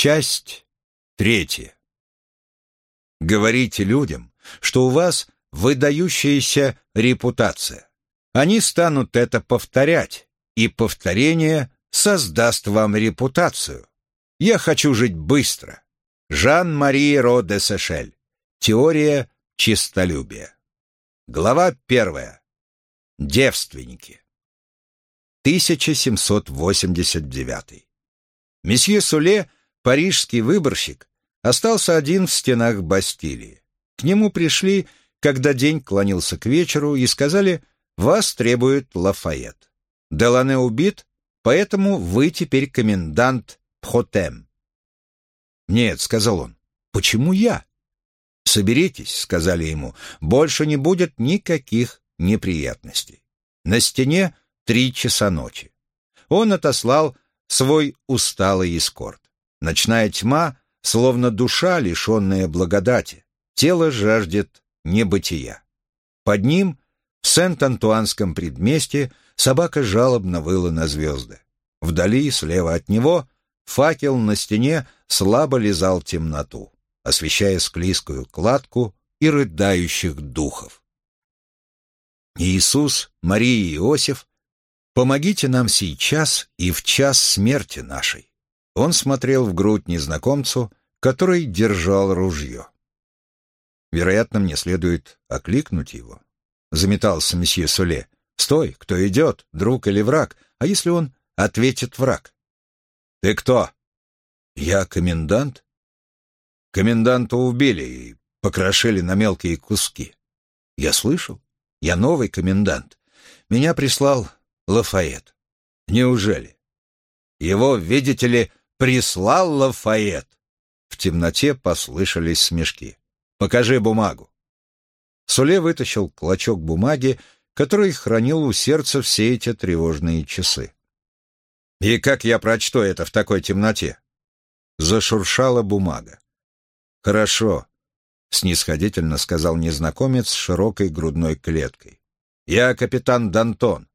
Часть третья. Говорите людям, что у вас выдающаяся репутация. Они станут это повторять, и повторение создаст вам репутацию. Я хочу жить быстро. Жан-Мари Ро де Сешель. Теория чистолюбия. Глава первая. Девственники. 1789. Месье Суле, парижский выборщик, остался один в стенах Бастилии. К нему пришли, когда день клонился к вечеру, и сказали «Вас требует Лафайет». Делане убит, поэтому вы теперь комендант Пхотем. «Нет», — сказал он, — «почему я?» «Соберитесь», — сказали ему, — «больше не будет никаких неприятностей». На стене три часа ночи. Он отослал свой усталый эскорт. Ночная тьма, словно душа, лишенная благодати. Тело жаждет небытия. Под ним, в Сент-Антуанском предместье, собака жалобно выла на звезды. Вдали, слева от него, факел на стене слабо лизал темноту, освещая склизкую кладку и рыдающих духов. Иисус, Мария и Иосиф, помогите нам сейчас и в час смерти нашей. Он смотрел в грудь незнакомцу, который держал ружье. Вероятно, мне следует окликнуть его. Заметался месье Соле. «Стой, кто идет, друг или враг? А если он ответит враг?» «Ты кто?» «Я комендант?» «Коменданта убили и покрошили на мелкие куски». «Я слышал. Я новый комендант. Меня прислал Лафайет». «Неужели?» «Его, видите ли, прислал Лафайет». В темноте послышались смешки. «Покажи бумагу». Суле вытащил клочок бумаги, который хранил у сердца все эти тревожные часы. «И как я прочту это в такой темноте?» Зашуршала бумага. «Хорошо», — снисходительно сказал незнакомец с широкой грудной клеткой. «Я капитан Дантон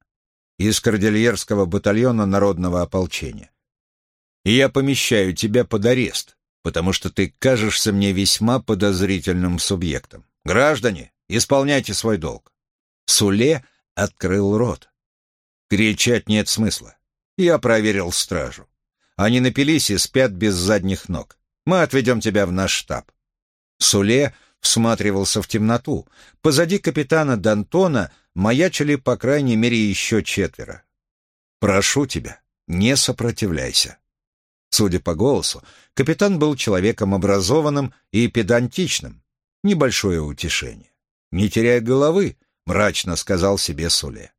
из Кордильерского батальона народного ополчения. И я помещаю тебя под арест, потому что ты кажешься мне весьма подозрительным субъектом. Граждане, исполняйте свой долг». Суле открыл рот. Кричать нет смысла. Я проверил стражу. Они напились и спят без задних ног. Мы отведем тебя в наш штаб». Суле всматривался в темноту. Позади капитана Д'Антона маячили по крайней мере еще четверо. «Прошу тебя, не сопротивляйся». Судя по голосу, капитан был человеком образованным и педантичным. Небольшое утешение. «Не теряй головы», — мрачно сказал себе Суле.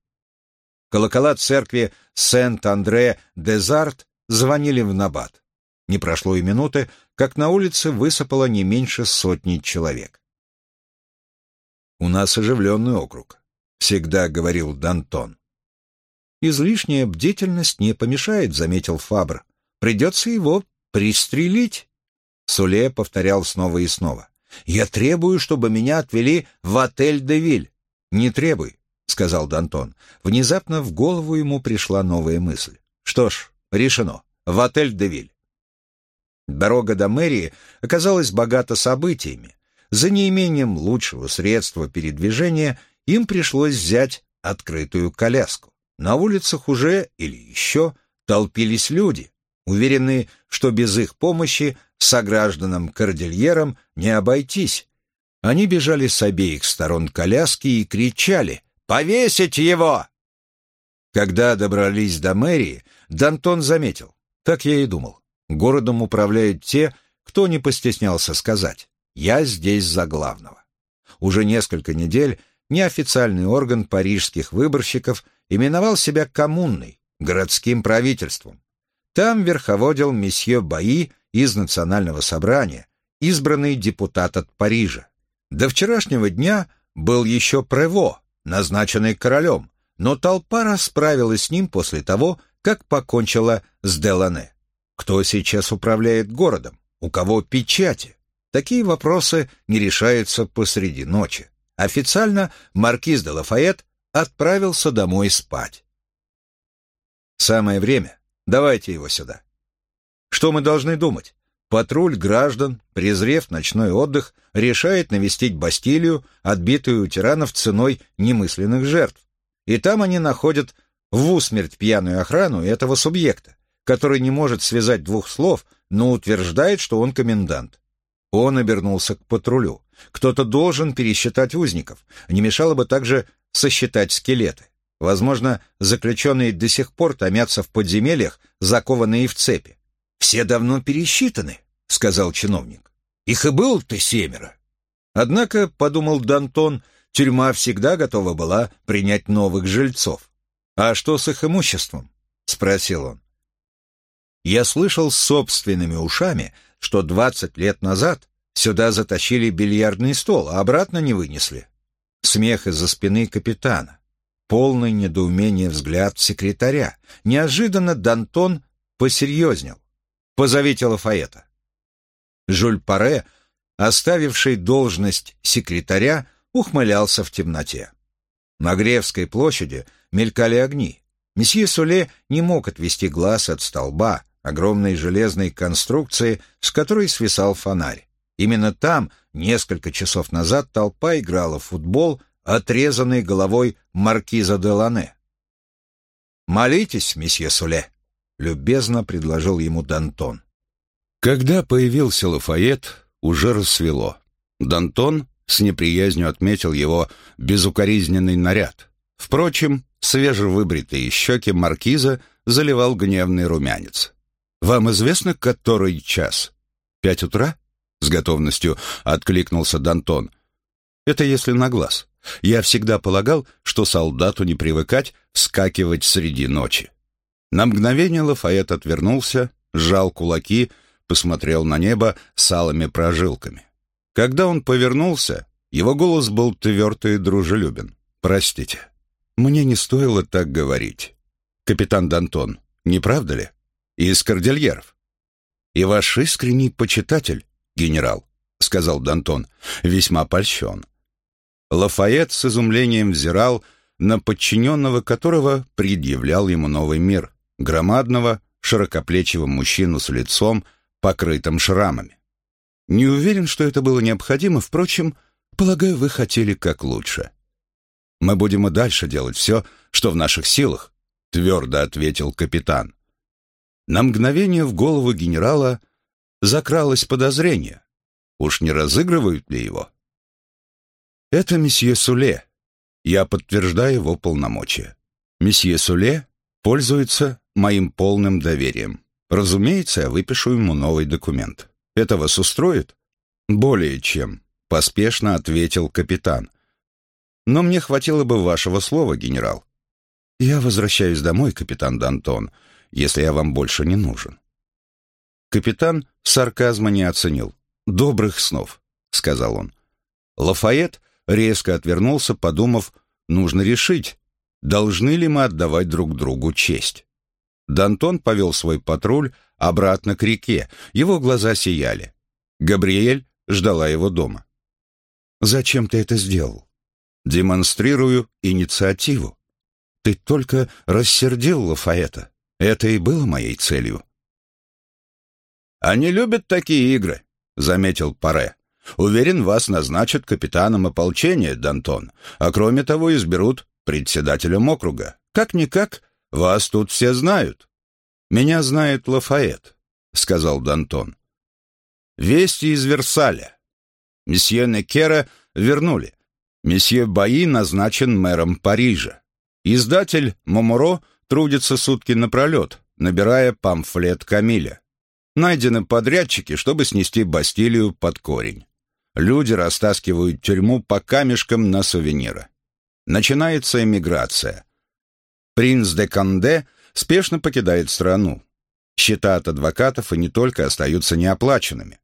Колокола церкви Сент-Андре-де-Зарт звонили в набат. Не прошло и минуты, как на улице высыпало не меньше сотни человек. «У нас оживленный округ», — всегда говорил Дантон. «Излишняя бдительность не помешает», — заметил Фабр. «Придется его пристрелить». Суле повторял снова и снова. «Я требую, чтобы меня отвели в отель «Де Виль». «Не требуй», — сказал Дантон. Внезапно в голову ему пришла новая мысль. «Что ж, Решено. В отель «Девиль». Дорога до мэрии оказалась богата событиями. За неимением лучшего средства передвижения им пришлось взять открытую коляску. На улицах уже или еще толпились люди, уверенные, что без их помощи согражданам-кордильерам не обойтись. Они бежали с обеих сторон коляски и кричали «Повесить его!». Когда добрались до мэрии, Дантон заметил. Так я и думал. Городом управляют те, кто не постеснялся сказать «я здесь за главного». Уже несколько недель неофициальный орган парижских выборщиков именовал себя коммунной, городским правительством. Там верховодил месье Баи из Национального собрания, избранный депутат от Парижа. До вчерашнего дня был еще Прево, назначенный королем, но толпа расправилась с ним после того, как покончила с Делане. Кто сейчас управляет городом? У кого печати? Такие вопросы не решаются посреди ночи. Официально маркиз де Лафайет отправился домой спать. Самое время. Давайте его сюда. Что мы должны думать? патруль граждан, презрев ночной отдых, решает навестить Бастилию, отбитую у тиранов ценой немысленных жертв. И там они находят в усмерть пьяную охрану этого субъекта, который не может связать двух слов, но утверждает, что он комендант. Он обернулся к патрулю. Кто-то должен пересчитать узников. Не мешало бы также сосчитать скелеты. Возможно, заключенные до сих пор томятся в подземельях, закованные в цепи. «Все давно пересчитаны», — сказал чиновник. «Их и было-то семеро». Однако, — подумал Дантон, — тюрьма всегда готова была принять новых жильцов. «А что с их имуществом?» — спросил он. Я слышал собственными ушами, что двадцать лет назад сюда затащили бильярдный стол, а обратно не вынесли. Смех из-за спины капитана. Полный недоумение взгляд секретаря. Неожиданно Дантон посерьезнел. «Позовите Лафаэта». Жюль Паре, оставивший должность секретаря, ухмылялся в темноте. На Гревской площади мелькали огни. Месье Суле не мог отвести глаз от столба, огромной железной конструкции, с которой свисал фонарь. Именно там несколько часов назад толпа играла в футбол, отрезанной головой маркиза де Лане. «Молитесь, месье Суле», — любезно предложил ему Дантон. Когда появился Лафайет, уже рассвело. Дантон с неприязнью отметил его безукоризненный наряд. Впрочем, свежевыбритые щеки маркиза заливал гневный румянец. «Вам известно, который час?» «Пять утра?» — с готовностью откликнулся Дантон. «Это если на глаз. Я всегда полагал, что солдату не привыкать вскакивать среди ночи». На мгновение Лафайет отвернулся, сжал кулаки, посмотрел на небо с алыми прожилками. Когда он повернулся, его голос был тверд и дружелюбен. «Простите, мне не стоило так говорить. Капитан Дантон, не правда ли? Из Кордильеров. И ваш искренний почитатель, генерал, сказал Дантон, весьма польщен. Лафайет с изумлением взирал на подчиненного которого предъявлял ему новый мир, громадного, широкоплечего мужчину с лицом, покрытым шрамами. Не уверен, что это было необходимо, впрочем, полагаю, вы хотели как лучше. Мы будем и дальше делать все, что в наших силах, твердо ответил капитан. На мгновение в голову генерала закралось подозрение. Уж не разыгрывают ли его? Это месье Суле. Я подтверждаю его полномочия. Месье Суле пользуется моим полным доверием. Разумеется, я выпишу ему новый документ. Это вас устроит? Более чем, поспешно ответил капитан. Но мне хватило бы вашего слова, генерал. Я возвращаюсь домой, капитан Д'Антон, если я вам больше не нужен. Капитан сарказма не оценил. «Добрых снов», — сказал он. Лафайет резко отвернулся, подумав, нужно решить, должны ли мы отдавать друг другу честь. Д'Антон повел свой патруль обратно к реке, его глаза сияли. Габриэль ждала его дома. «Зачем ты это сделал?» «Демонстрирую инициативу. Ты только рассердил Лафаэта. Это и было моей целью». «Они любят такие игры», — заметил Паре. «Уверен, вас назначат капитаном ополчения, Дантон, а кроме того изберут председателем округа. Как-никак, вас тут все знают». «Меня знает Лафает», — сказал Дантон. «Вести из Версаля. Месье Некера вернули. Месье Баи назначен мэром Парижа. Издатель Моморо трудится сутки напролет, набирая памфлет Камиля. Найдены подрядчики, чтобы снести Бастилию под корень. Люди растаскивают тюрьму по камешкам на сувениры. Начинается эмиграция. Принц де Канде спешно покидает страну. Счета от адвокатов и не только остаются неоплаченными.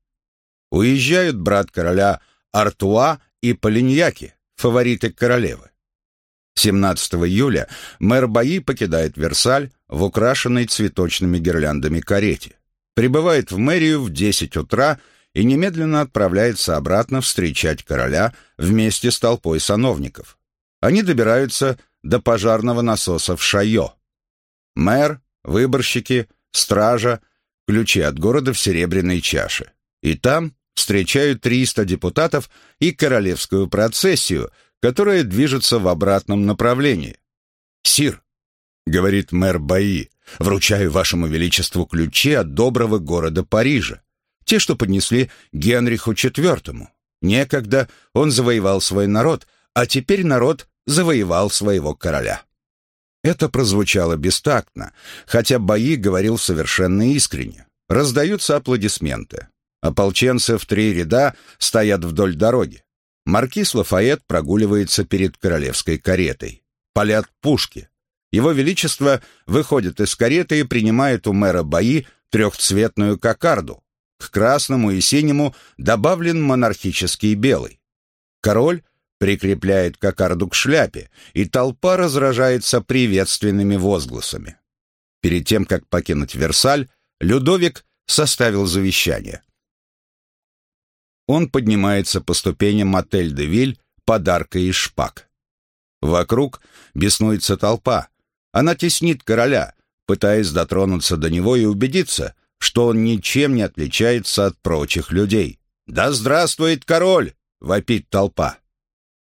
Уезжают брат короля Артуа и Полиньяки, фавориты королевы. 17 июля мэр Баи покидает Версаль в украшенной цветочными гирляндами карете, прибывает в мэрию в 10 утра и немедленно отправляется обратно встречать короля вместе с толпой сановников. Они добираются до пожарного насоса в Шайо. Мэр, выборщики, стража ключи от города в серебряной чаше. И там встречают 300 депутатов и королевскую процессию, которая движется в обратном направлении. «Сир», — говорит мэр Баи, — «вручаю вашему величеству ключи от доброго города Парижа, те, что поднесли Генриху IV. Некогда он завоевал свой народ, а теперь народ завоевал своего короля». Это прозвучало бестактно, хотя Баи говорил совершенно искренне. Раздаются аплодисменты. Ополченцы в три ряда стоят вдоль дороги. Маркиз Лафайет прогуливается перед королевской каретой. Палят пушки. Его Величество выходит из кареты и принимает у мэра Баи трехцветную кокарду. К красному и синему добавлен монархический белый. Король прикрепляет кокарду к шляпе, и толпа разражается приветственными возгласами. Перед тем, как покинуть Версаль, Людовик составил завещание. Он поднимается по ступеням отель де Виль подарка из шпаг. Вокруг беснуется толпа. Она теснит короля, пытаясь дотронуться до него и убедиться, что он ничем не отличается от прочих людей. «Да здравствует король!» — вопит толпа.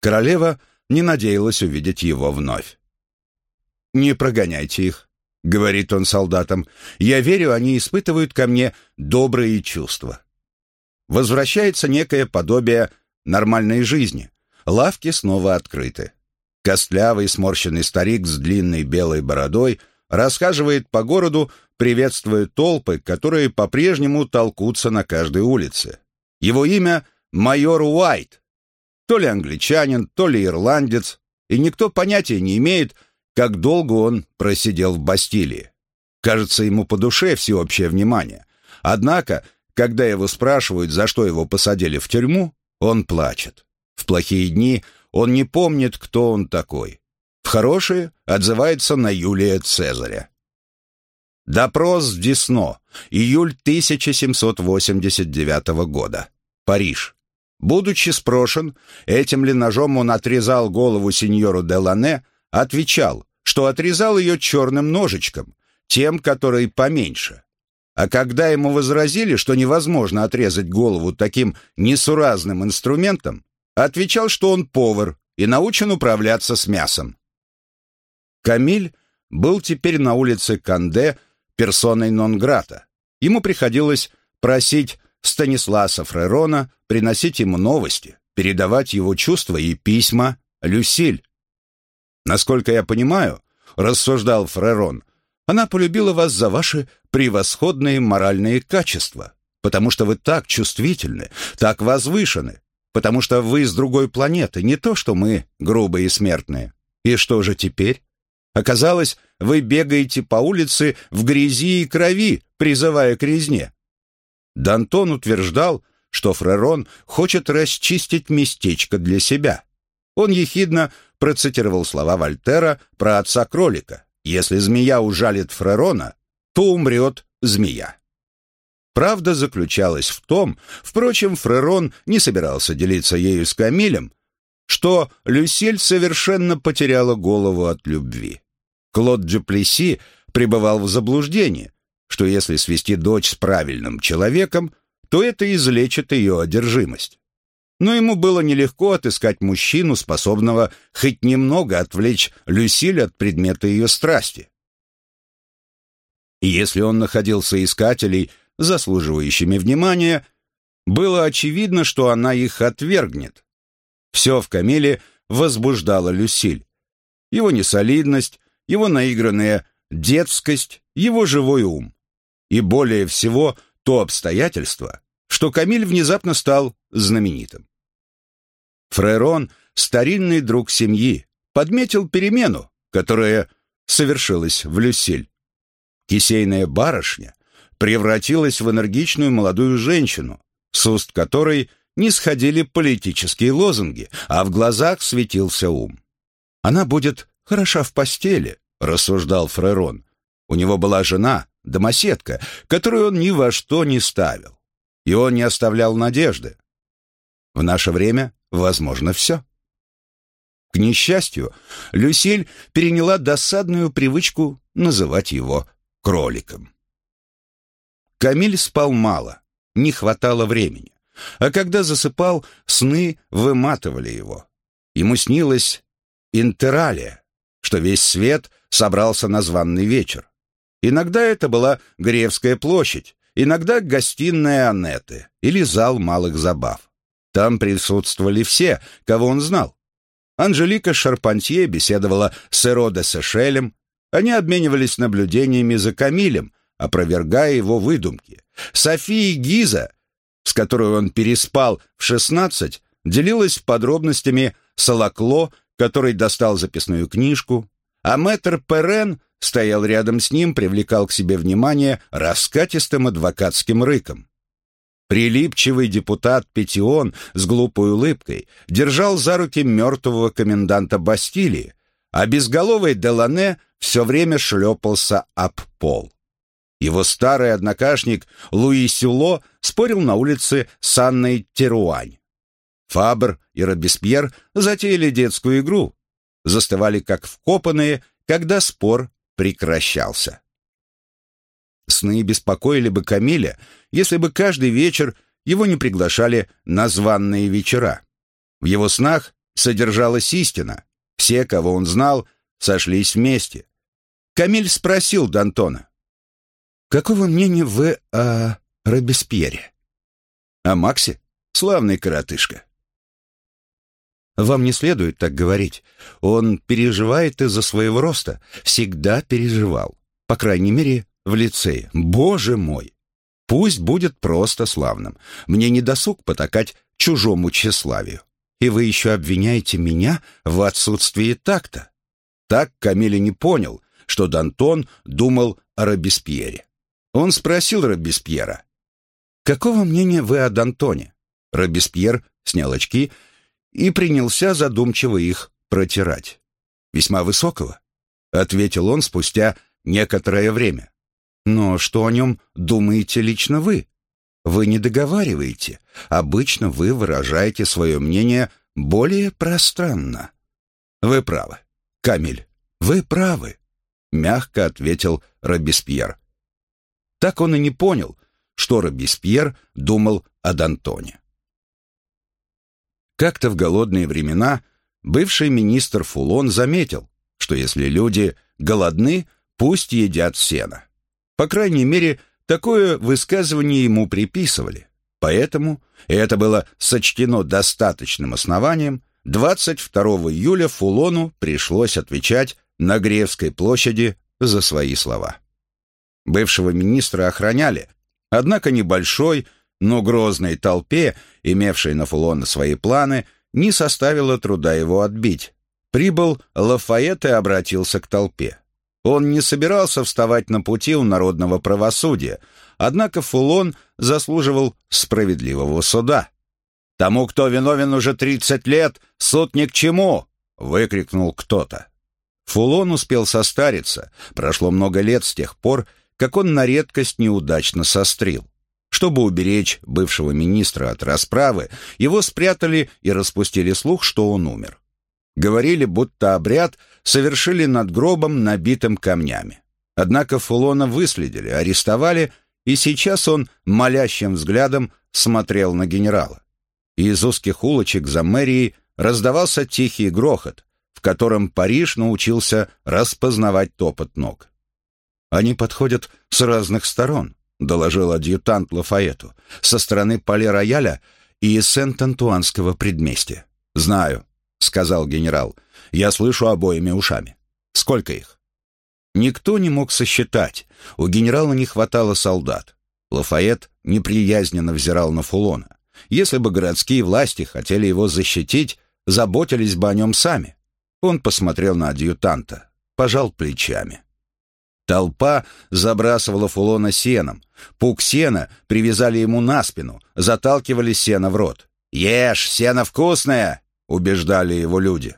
Королева не надеялась увидеть его вновь. «Не прогоняйте их», — говорит он солдатам. «Я верю, они испытывают ко мне добрые чувства». Возвращается некое подобие нормальной жизни. Лавки снова открыты. Костлявый сморщенный старик с длинной белой бородой рассказывает по городу, приветствуя толпы, которые по-прежнему толкутся на каждой улице. Его имя — майор Уайт. То ли англичанин, то ли ирландец, и никто понятия не имеет, как долго он просидел в Бастилии. Кажется, ему по душе всеобщее внимание. Однако когда его спрашивают, за что его посадили в тюрьму, он плачет. В плохие дни он не помнит, кто он такой. В хорошие отзывается на Юлия Цезаря. Допрос в Десно. Июль 1789 года. Париж. Будучи спрошен, этим ли ножом он отрезал голову сеньору Делане, отвечал, что отрезал ее черным ножичком, тем, который поменьше. А когда ему возразили, что невозможно отрезать голову таким несуразным инструментом, отвечал, что он повар и научен управляться с мясом. Камиль был теперь на улице Канде персоной нон-грата. Ему приходилось просить Станисласа Фрерона приносить ему новости, передавать его чувства и письма Люсиль. «Насколько я понимаю, — рассуждал Фрерон, — она полюбила вас за ваши превосходные моральные качества, потому что вы так чувствительны, так возвышены, потому что вы из другой планеты, не то что мы, грубые и смертные. И что же теперь? Оказалось, вы бегаете по улице в грязи и крови, призывая к резне. Дантон утверждал, что Фрерон хочет расчистить местечко для себя. Он ехидно процитировал слова Вольтера про отца кролика. Если змея ужалит Фрерона, то умрет змея. Правда заключалась в том, впрочем, Фрерон не собирался делиться ею с Камилем, что Люсиль совершенно потеряла голову от любви. Клод Дюплеси пребывал в заблуждении, что если свести дочь с правильным человеком, то это излечит ее одержимость но ему было нелегко отыскать мужчину, способного хоть немного отвлечь Люсиль от предмета ее страсти. И если он находил соискателей, заслуживающими внимания, было очевидно, что она их отвергнет. Все в Камиле возбуждало Люсиль. Его несолидность, его наигранная детскость, его живой ум. И более всего то обстоятельство, что Камиль внезапно стал знаменитым. Фрерон, старинный друг семьи, подметил перемену, которая совершилась в Люсиль. Кисейная барышня превратилась в энергичную молодую женщину, с уст которой не сходили политические лозунги, а в глазах светился ум. «Она будет хороша в постели», — рассуждал Фрерон. У него была жена, домоседка, которую он ни во что не ставил и он не оставлял надежды. В наше время возможно все. К несчастью, Люсиль переняла досадную привычку называть его кроликом. Камиль спал мало, не хватало времени. А когда засыпал, сны выматывали его. Ему снилось интералия, что весь свет собрался на званный вечер. Иногда это была Гревская площадь, иногда гостиная Аннеты или зал малых забав. Там присутствовали все, кого он знал. Анжелика Шарпантье беседовала с Эро де Сешелем, они обменивались наблюдениями за Камилем, опровергая его выдумки. София Гиза, с которой он переспал в шестнадцать, делилась подробностями с Алакло, который достал записную книжку, а мэтр Перен стоял рядом с ним, привлекал к себе внимание раскатистым адвокатским рыком. Прилипчивый депутат Петион с глупой улыбкой держал за руки мертвого коменданта Бастилии, а безголовый Делане все время шлепался об пол. Его старый однокашник Луи Сюло спорил на улице с Анной Теруань. Фабр и Робеспьер затеяли детскую игру, застывали как вкопанные, когда спор прекращался. Сны беспокоили бы Камиля, если бы каждый вечер его не приглашали на званные вечера. В его снах содержалась истина. Все, кого он знал, сошлись вместе. Камиль спросил Д'Антона. «Какого мнения вы о Робеспьере?» «О Максе? Славный коротышка». «Вам не следует так говорить. Он переживает из-за своего роста. Всегда переживал. По крайней мере, в лицее. Боже мой! Пусть будет просто славным. Мне не досуг потакать чужому тщеславию. И вы еще обвиняете меня в отсутствии такта. Так Камиль не понял, что Д'Антон думал о Робеспьере. Он спросил Робеспьера, «Какого мнения вы о Д'Антоне?» Робеспьер снял очки и принялся задумчиво их протирать. «Весьма высокого», — ответил он спустя некоторое время. Но что о нем думаете лично вы? Вы не договариваете. Обычно вы выражаете свое мнение более пространно. Вы правы, Камиль, вы правы, мягко ответил Робеспьер. Так он и не понял, что Робеспьер думал о Д'Антоне. Как-то в голодные времена бывший министр Фулон заметил, что если люди голодны, пусть едят сено. По крайней мере, такое высказывание ему приписывали. Поэтому, и это было сочтено достаточным основанием, 22 июля Фулону пришлось отвечать на Гревской площади за свои слова. Бывшего министра охраняли, однако небольшой, но грозной толпе, имевшей на Фулона свои планы, не составило труда его отбить. Прибыл Лафайет и обратился к толпе. Он не собирался вставать на пути у народного правосудия, однако Фулон заслуживал справедливого суда. «Тому, кто виновен уже тридцать лет, суд ни к чему!» — выкрикнул кто-то. Фулон успел состариться, прошло много лет с тех пор, как он на редкость неудачно сострил. Чтобы уберечь бывшего министра от расправы, его спрятали и распустили слух, что он умер. Говорили, будто обряд совершили над гробом, набитым камнями. Однако Фулона выследили, арестовали, и сейчас он молящим взглядом смотрел на генерала. из узких улочек за мэрией раздавался тихий грохот, в котором Париж научился распознавать топот ног. «Они подходят с разных сторон», — доложил адъютант Лафаэту, «со стороны Пале-Рояля и Сент-Антуанского предместья». «Знаю», — сказал генерал. «Я слышу обоими ушами. Сколько их?» Никто не мог сосчитать. У генерала не хватало солдат. Лафайет неприязненно взирал на Фулона. Если бы городские власти хотели его защитить, заботились бы о нем сами. Он посмотрел на адъютанта, пожал плечами. Толпа забрасывала Фулона сеном. Пук сена привязали ему на спину, заталкивали сено в рот. «Ешь, сено вкусное!» — убеждали его люди.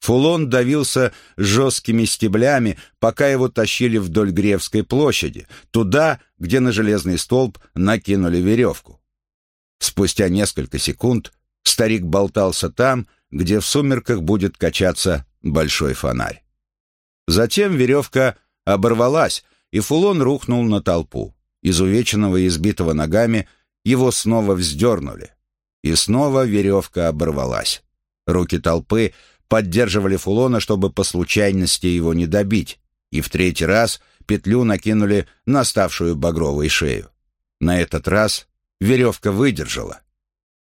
Фулон давился жесткими стеблями, пока его тащили вдоль Гревской площади, туда, где на железный столб накинули веревку. Спустя несколько секунд старик болтался там, где в сумерках будет качаться большой фонарь. Затем веревка оборвалась, и Фулон рухнул на толпу. изувеченного и избитого ногами, его снова вздернули. И снова веревка оборвалась. Руки толпы поддерживали Фулона, чтобы по случайности его не добить, и в третий раз петлю накинули на ставшую багровой шею. На этот раз веревка выдержала.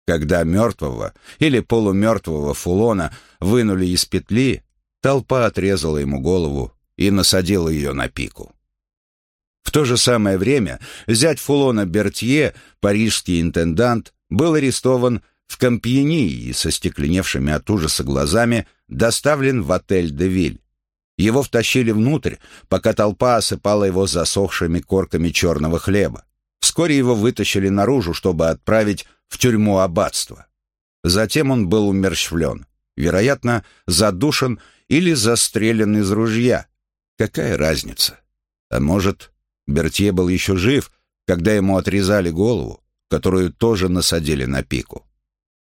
Когда мертвого или полумертвого Фулона вынули из петли, толпа отрезала ему голову и насадила ее на пику. В то же самое время зять Фулона Бертье, парижский интендант, был арестован в Компьени и со стекленевшими от ужаса глазами доставлен в отель «Де Виль». Его втащили внутрь, пока толпа осыпала его засохшими корками черного хлеба. Вскоре его вытащили наружу, чтобы отправить в тюрьму аббатства. Затем он был умерщвлен, вероятно, задушен или застрелен из ружья. Какая разница? А может, Бертье был еще жив, когда ему отрезали голову, которую тоже насадили на пику.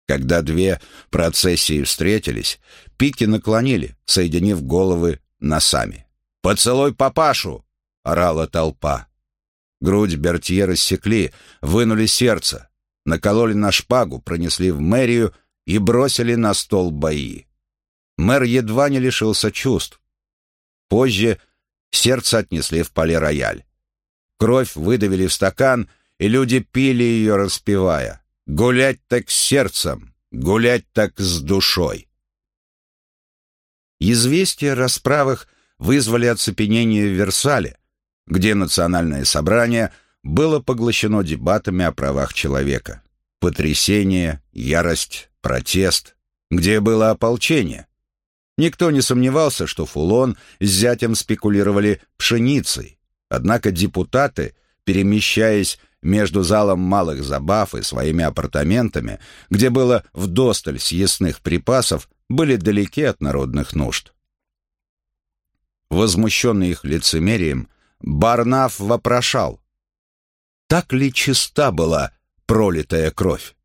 Когда две процессии встретились, пики наклонили, соединив головы носами. «Поцелуй папашу!» — орала толпа. Грудь Бертье рассекли, вынули сердце, накололи на шпагу, пронесли в мэрию и бросили на стол бои. Мэр едва не лишился чувств. Позже сердце отнесли в поле-рояль. Кровь выдавили в стакан, и люди пили ее, распевая. Гулять так с сердцем, гулять так с душой. Известия о расправах вызвали оцепенение в Версале, где национальное собрание было поглощено дебатами о правах человека. Потрясение, ярость, протест, где было ополчение. Никто не сомневался, что Фулон с зятем спекулировали пшеницей, однако депутаты, перемещаясь между залом малых забав и своими апартаментами, где было вдосталь съестных припасов, были далеки от народных нужд. Возмущенный их лицемерием, Барнаф вопрошал, так ли чиста была пролитая кровь?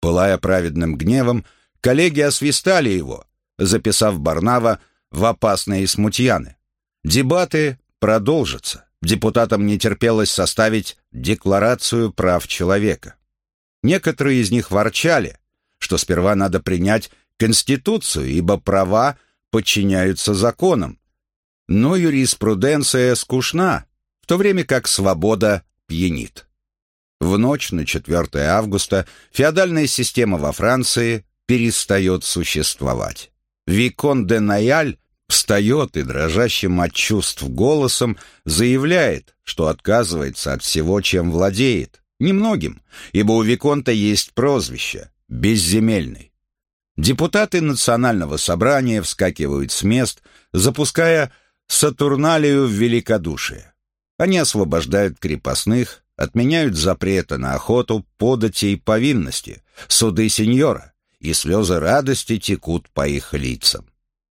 Пылая праведным гневом, коллеги освистали его, записав Барнава в опасные смутьяны. Дебаты продолжатся. Депутатам не терпелось составить Декларацию прав человека. Некоторые из них ворчали, что сперва надо принять Конституцию, ибо права подчиняются законам. Но юриспруденция скучна, в то время как свобода пьянит. В ночь на 4 августа феодальная система во Франции перестает существовать. Викон де Наяль встает и дрожащим от чувств голосом заявляет, что отказывается от всего, чем владеет. Немногим, ибо у Виконта есть прозвище – «безземельный». Депутаты национального собрания вскакивают с мест, запуская Сатурналию в великодушие. Они освобождают крепостных, отменяют запреты на охоту, подати и повинности, суды сеньора, и слезы радости текут по их лицам.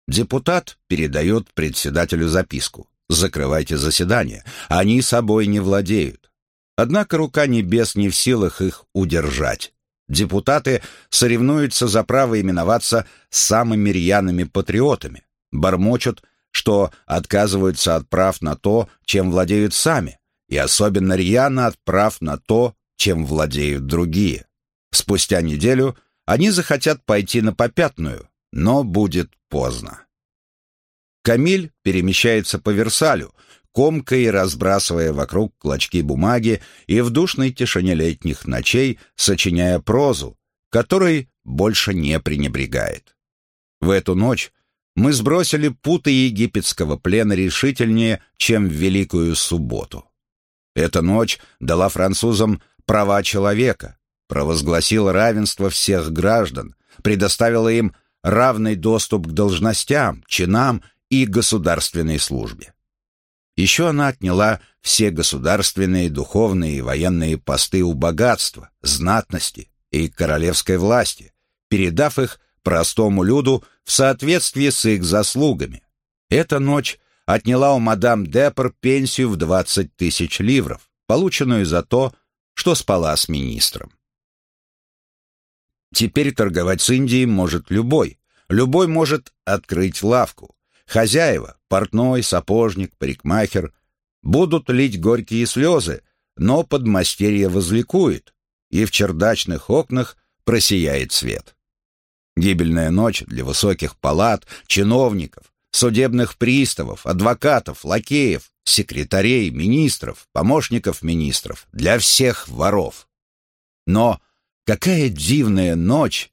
Депутат передает председателю записку. «Закрывайте заседание. Они собой не владеют». Однако рука небес не в силах их удержать. Депутаты соревнуются за право именоваться самыми рьяными патриотами. Бормочут, что отказываются от прав на то, чем владеют сами, и особенно рьяно от прав на то, чем владеют другие. Спустя неделю они захотят пойти на попятную, но будет поздно. Камиль перемещается по Версалю, комкой разбрасывая вокруг клочки бумаги и в душной тишине летних ночей сочиняя прозу, которой больше не пренебрегает. В эту ночь мы сбросили путы египетского плена решительнее, чем в Великую Субботу. Эта ночь дала французам права человека, провозгласила равенство всех граждан, предоставила им равный доступ к должностям, чинам и государственной службе. Еще она отняла все государственные, духовные и военные посты у богатства, знатности и королевской власти, передав их простому люду в соответствии с их заслугами. Эта ночь отняла у мадам Депер пенсию в 20 тысяч ливров, полученную за то, что спала с министром. Теперь торговать с Индией может любой. Любой может открыть лавку. Хозяева, портной, сапожник, парикмахер, будут лить горькие слезы но подмастерье возликует, и в чердачных окнах просияет свет. Гибельная ночь для высоких палат, чиновников, судебных приставов, адвокатов, лакеев, секретарей, министров, помощников министров, для всех воров. Но какая дивная ночь,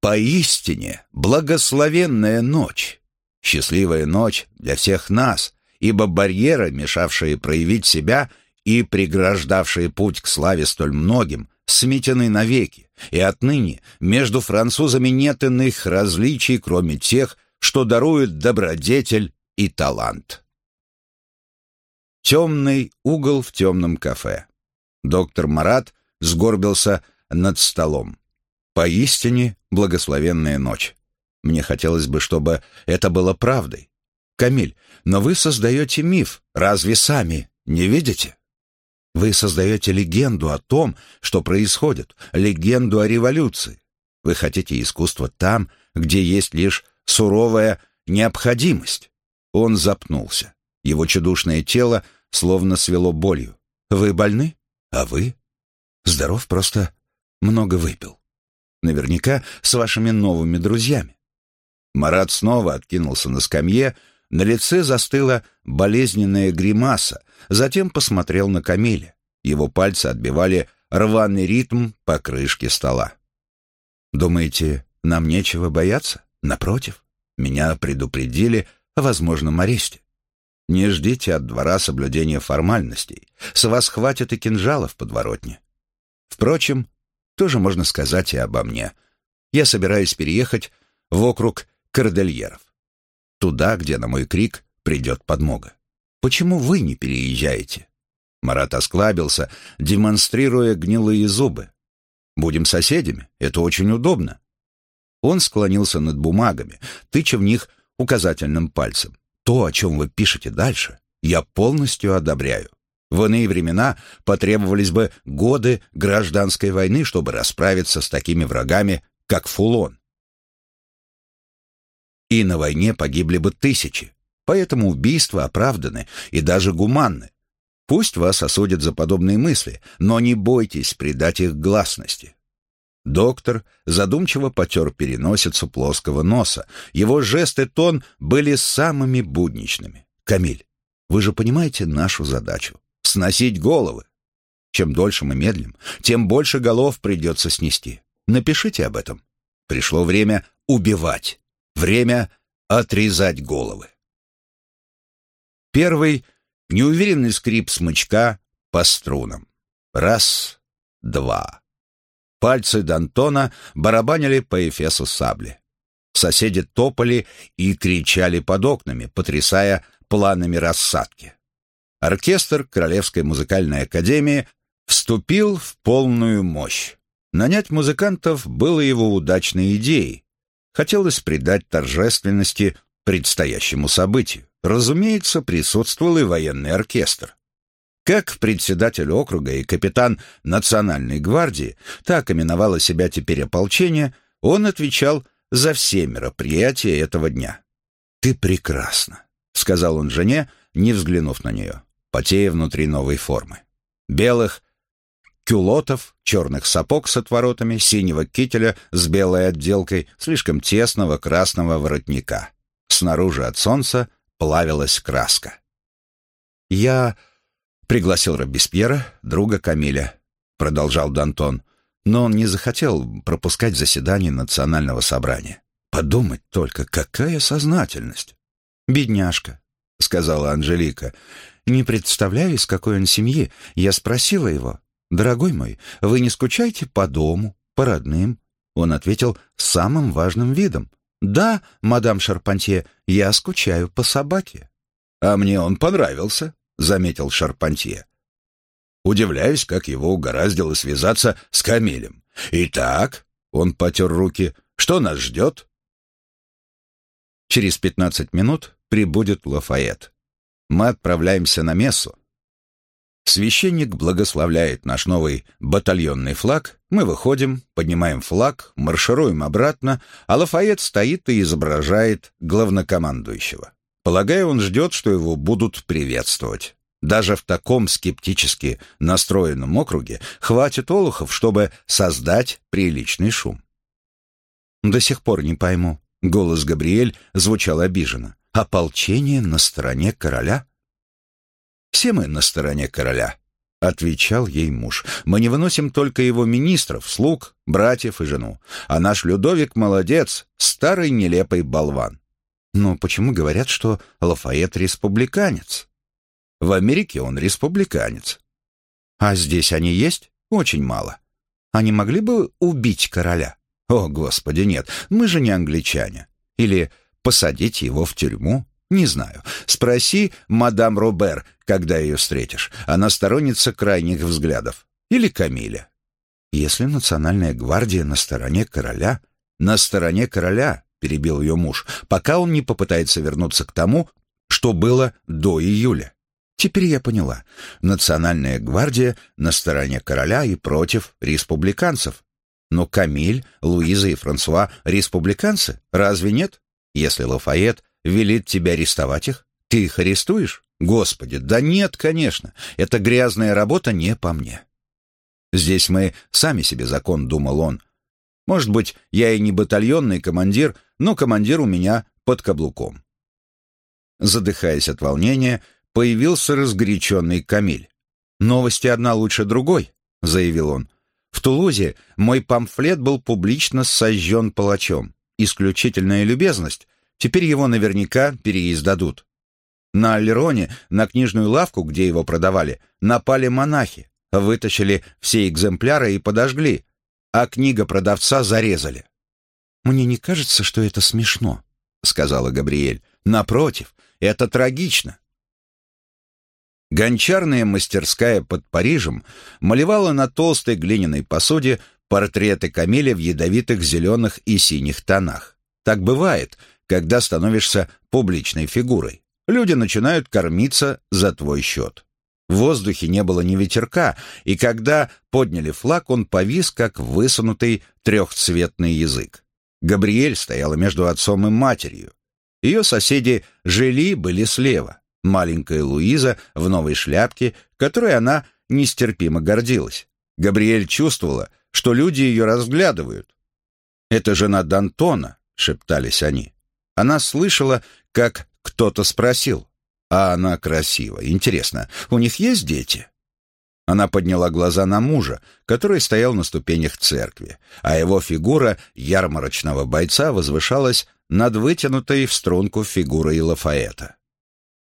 поистине благословенная ночь, счастливая ночь для всех нас, ибо барьеры, мешавшие проявить себя и преграждавшие путь к славе столь многим, сметены навеки, и отныне между французами нет иных различий, кроме тех, что дарует добродетель и талант. Темный угол в темном кафе. Доктор Марат сгорбился над столом. Поистине благословенная ночь. Мне хотелось бы, чтобы это было правдой. Камиль, но вы создаете миф, разве сами не видите? Вы создаете легенду о том, что происходит, легенду о революции. Вы хотите искусство там, где есть лишь суровая необходимость. Он запнулся. Его чудушное тело словно свело болью. Вы больны? А вы? Здоров, просто много выпил. Наверняка с вашими новыми друзьями. Марат снова откинулся на скамье, на лице застыла болезненная гримаса, затем посмотрел на Камиля. Его пальцы отбивали рваный ритм по крышке стола. «Думаете, нам нечего бояться? Напротив, меня предупредили о возможном аресте. Не ждите от двора соблюдения формальностей. С вас хватит и кинжалов подворотне. Впрочем, тоже можно сказать и обо мне. Я собираюсь переехать в округ Кордельеров. Туда, где на мой крик придет подмога. Почему вы не переезжаете? Марат осклабился, демонстрируя гнилые зубы. Будем соседями, это очень удобно. Он склонился над бумагами, тыча в них указательным пальцем. То, о чем вы пишете дальше, я полностью одобряю. В иные времена потребовались бы годы гражданской войны, чтобы расправиться с такими врагами, как Фулон и на войне погибли бы тысячи. Поэтому убийства оправданы и даже гуманны. Пусть вас осудят за подобные мысли, но не бойтесь придать их гласности. Доктор задумчиво потер переносицу плоского носа. Его жест и тон были самыми будничными. «Камиль, вы же понимаете нашу задачу — сносить головы. Чем дольше мы медлим, тем больше голов придется снести. Напишите об этом. Пришло время убивать. Время отрезать головы. Первый — неуверенный скрип смычка по струнам. Раз, два. Пальцы Д'Антона барабанили по эфесу сабли. Соседи топали и кричали под окнами, потрясая планами рассадки. Оркестр Королевской музыкальной академии вступил в полную мощь. Нанять музыкантов было его удачной идеей, Хотелось придать торжественности предстоящему событию. Разумеется, присутствовал и военный оркестр. Как председатель округа и капитан Национальной гвардии, так именовало себя теперь ополчение, он отвечал за все мероприятия этого дня. «Ты прекрасна», — сказал он жене, не взглянув на нее, потея внутри новой формы. Белых кюлотов, черных сапог с отворотами, синего кителя с белой отделкой, слишком тесного красного воротника. Снаружи от солнца плавилась краска. «Я...» — пригласил Робеспьера, друга Камиля, — продолжал Д'Антон, но он не захотел пропускать заседание национального собрания. Подумать только, какая сознательность! «Бедняжка», — сказала Анжелика, — «не представляю, из какой он семьи. Я спросила его. «Дорогой мой, вы не скучаете по дому, по родным?» Он ответил самым важным видом. «Да, мадам Шарпантье, я скучаю по собаке». «А мне он понравился», — заметил Шарпантье. Удивляюсь, как его угораздило связаться с Камилем. «Итак», — он потер руки, — «что нас ждет?» Через пятнадцать минут прибудет Лафайет. Мы отправляемся на мессу, Священник благословляет наш новый батальонный флаг, мы выходим, поднимаем флаг, маршируем обратно, а Лафайет стоит и изображает главнокомандующего. Полагаю, он ждет, что его будут приветствовать. Даже в таком скептически настроенном округе хватит олухов, чтобы создать приличный шум. «До сих пор не пойму», — голос Габриэль звучал обиженно. «Ополчение на стороне короля?» «Все мы на стороне короля», — отвечал ей муж. «Мы не выносим только его министров, слуг, братьев и жену. А наш Людовик молодец, старый нелепый болван». «Но почему говорят, что Лафайет республиканец?» «В Америке он республиканец». «А здесь они есть? Очень мало. Они могли бы убить короля?» «О, Господи, нет, мы же не англичане. Или посадить его в тюрьму?» «Не знаю. Спроси мадам Робер, когда ее встретишь. Она сторонница крайних взглядов. Или Камиля». «Если национальная гвардия на стороне короля...» «На стороне короля», — перебил ее муж, «пока он не попытается вернуться к тому, что было до июля». Теперь я поняла. Национальная гвардия на стороне короля и против республиканцев. Но Камиль, Луиза и Франсуа — республиканцы, разве нет? Если Лафайет велит тебя арестовать их, ты их арестуешь? Господи, да нет, конечно. Эта грязная работа не по мне. Здесь мы сами себе закон, думал он. Может быть, я и не батальонный командир, но командир у меня под каблуком. Задыхаясь от волнения, появился разгоряченный Камиль. «Новости одна лучше другой», — заявил он. «В Тулузе мой памфлет был публично сожжен палачом. Исключительная любезность, Теперь его наверняка переиздадут. На Алероне, на книжную лавку, где его продавали, напали монахи, вытащили все экземпляры и подожгли, а книга продавца зарезали. «Мне не кажется, что это смешно», — сказала Габриэль. «Напротив, это трагично». Гончарная мастерская под Парижем малевала на толстой глиняной посуде портреты Камиля в ядовитых зеленых и синих тонах. Так бывает, когда становишься публичной фигурой. Люди начинают кормиться за твой счет. В воздухе не было ни ветерка, и когда подняли флаг, он повис, как высунутый трехцветный язык. Габриэль стояла между отцом и матерью. Ее соседи Жили были слева. Маленькая Луиза в новой шляпке, которой она нестерпимо гордилась. Габриэль чувствовала, что люди ее разглядывают. «Это жена Д'Антона», — шептались они. Она слышала, как кто-то спросил. А она красива. Интересно, у них есть дети? Она подняла глаза на мужа, который стоял на ступенях церкви, а его фигура ярмарочного бойца возвышалась над вытянутой в струнку фигурой Лафаэта.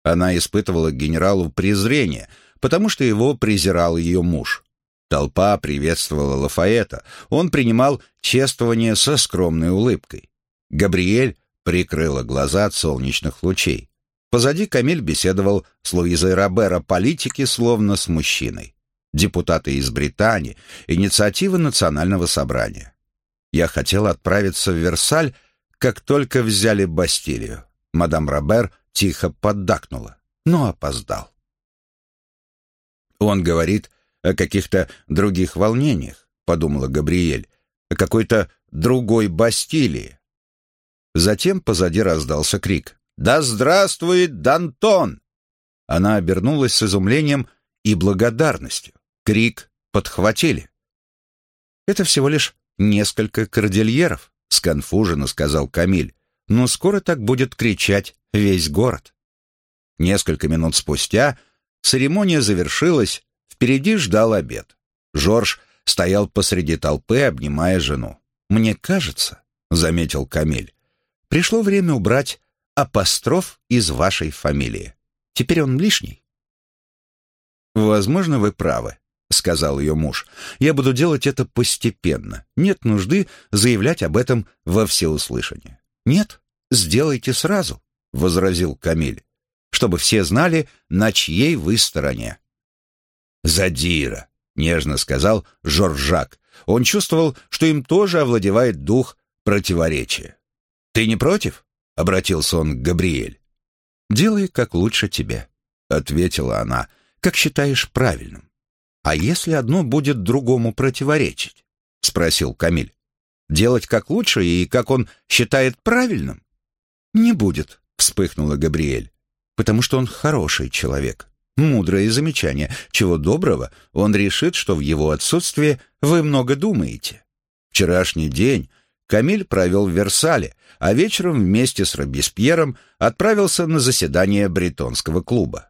Она испытывала к генералу презрение, потому что его презирал ее муж. Толпа приветствовала Лафаэта, он принимал чествование со скромной улыбкой. Габриэль прикрыла глаза от солнечных лучей. Позади Камиль беседовал с Луизой Робер о политике, словно с мужчиной. Депутаты из Британии, инициатива национального собрания. Я хотел отправиться в Версаль, как только взяли Бастилию. Мадам Робер тихо поддакнула, но опоздал. Он говорит о каких-то других волнениях, подумала Габриэль, о какой-то другой Бастилии. Затем позади раздался крик. «Да здравствует Дантон!» Она обернулась с изумлением и благодарностью. Крик подхватили. «Это всего лишь несколько кордильеров», — сконфуженно сказал Камиль. «Но скоро так будет кричать весь город». Несколько минут спустя церемония завершилась, впереди ждал обед. Жорж стоял посреди толпы, обнимая жену. «Мне кажется», — заметил Камиль, Пришло время убрать апостроф из вашей фамилии. Теперь он лишний. «Возможно, вы правы», — сказал ее муж. «Я буду делать это постепенно. Нет нужды заявлять об этом во всеуслышание». «Нет, сделайте сразу», — возразил Камиль, «чтобы все знали, на чьей вы стороне». «Задира», — нежно сказал Жоржак. Он чувствовал, что им тоже овладевает дух противоречия. «Ты не против?» — обратился он к Габриэль. «Делай, как лучше тебе», — ответила она, — «как считаешь правильным». «А если одно будет другому противоречить?» — спросил Камиль. «Делать как лучше и как он считает правильным?» «Не будет», — вспыхнула Габриэль, «потому что он хороший человек. Мудрое замечание. Чего доброго, он решит, что в его отсутствие вы много думаете. Вчерашний день Камиль провел в Версале, а вечером вместе с Робеспьером отправился на заседание Бретонского клуба.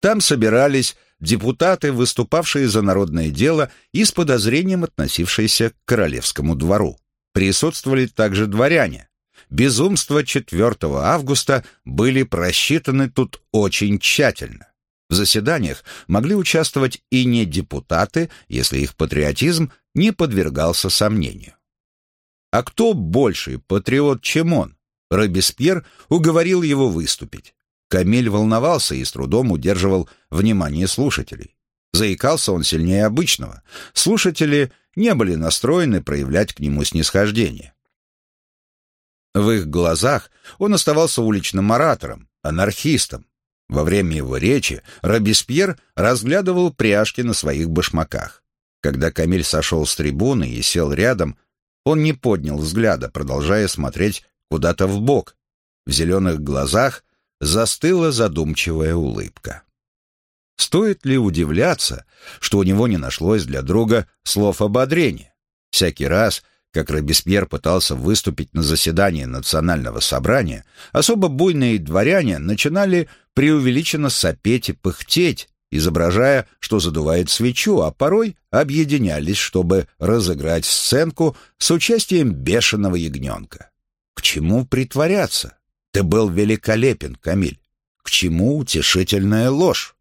Там собирались депутаты, выступавшие за народное дело и с подозрением относившиеся к королевскому двору. Присутствовали также дворяне. Безумства 4 августа были просчитаны тут очень тщательно. В заседаниях могли участвовать и не депутаты, если их патриотизм не подвергался сомнению. А кто больший патриот, чем он? Робеспьер уговорил его выступить. Камиль волновался и с трудом удерживал внимание слушателей. Заикался он сильнее обычного. Слушатели не были настроены проявлять к нему снисхождение. В их глазах он оставался уличным оратором, анархистом. Во время его речи Робеспьер разглядывал пряжки на своих башмаках. Когда Камиль сошел с трибуны и сел рядом, он не поднял взгляда, продолжая смотреть куда-то в бок. В зеленых глазах застыла задумчивая улыбка. Стоит ли удивляться, что у него не нашлось для друга слов ободрения? Всякий раз, как Робеспьер пытался выступить на заседании национального собрания, особо буйные дворяне начинали преувеличенно сопеть и пыхтеть, изображая, что задувает свечу, а порой объединялись, чтобы разыграть сценку с участием бешеного ягненка. К чему притворяться? Ты был великолепен, Камиль. К чему утешительная ложь?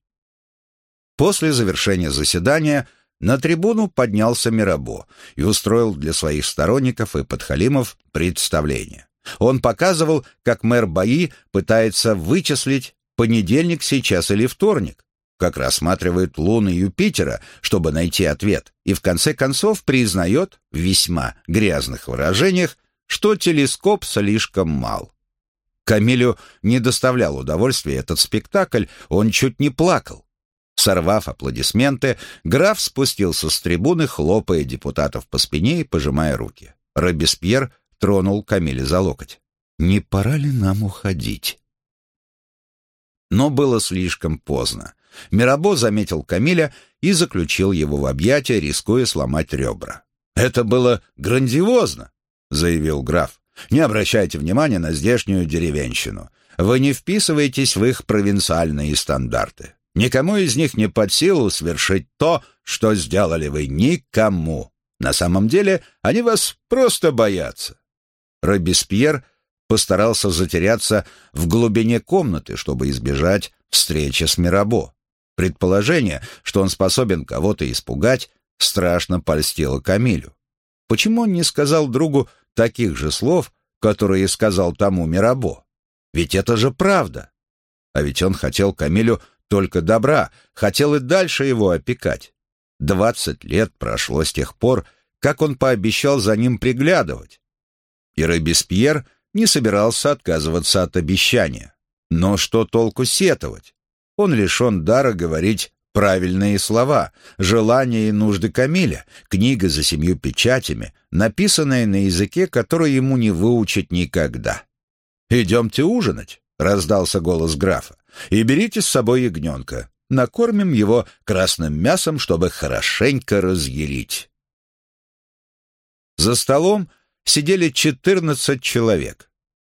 После завершения заседания на трибуну поднялся Мирабо и устроил для своих сторонников и подхалимов представление. Он показывал, как мэр Баи пытается вычислить понедельник сейчас или вторник, как рассматривает луны Юпитера, чтобы найти ответ, и в конце концов признает в весьма грязных выражениях, что телескоп слишком мал. Камилю не доставлял удовольствия этот спектакль, он чуть не плакал. Сорвав аплодисменты, граф спустился с трибуны, хлопая депутатов по спине и пожимая руки. Робеспьер тронул Камиля за локоть. «Не пора ли нам уходить?» Но было слишком поздно. Мирабо заметил Камиля и заключил его в объятия, рискуя сломать ребра. «Это было грандиозно!» — заявил граф. Не обращайте внимания на здешнюю деревенщину. Вы не вписываетесь в их провинциальные стандарты. Никому из них не под силу свершить то, что сделали вы никому. На самом деле они вас просто боятся. Робеспьер постарался затеряться в глубине комнаты, чтобы избежать встречи с Мирабо. Предположение, что он способен кого-то испугать, страшно польстило Камилю. Почему он не сказал другу таких же слов, которые сказал тому Мирабо. Ведь это же правда. А ведь он хотел Камилю только добра, хотел и дальше его опекать. Двадцать лет прошло с тех пор, как он пообещал за ним приглядывать. И Робеспьер не собирался отказываться от обещания. Но что толку сетовать? Он лишен дара говорить правильные слова, желания и нужды Камиля, книга за семью печатями, написанная на языке, который ему не выучить никогда. «Идемте ужинать», — раздался голос графа, — «и берите с собой ягненка. Накормим его красным мясом, чтобы хорошенько разъярить». За столом сидели четырнадцать человек.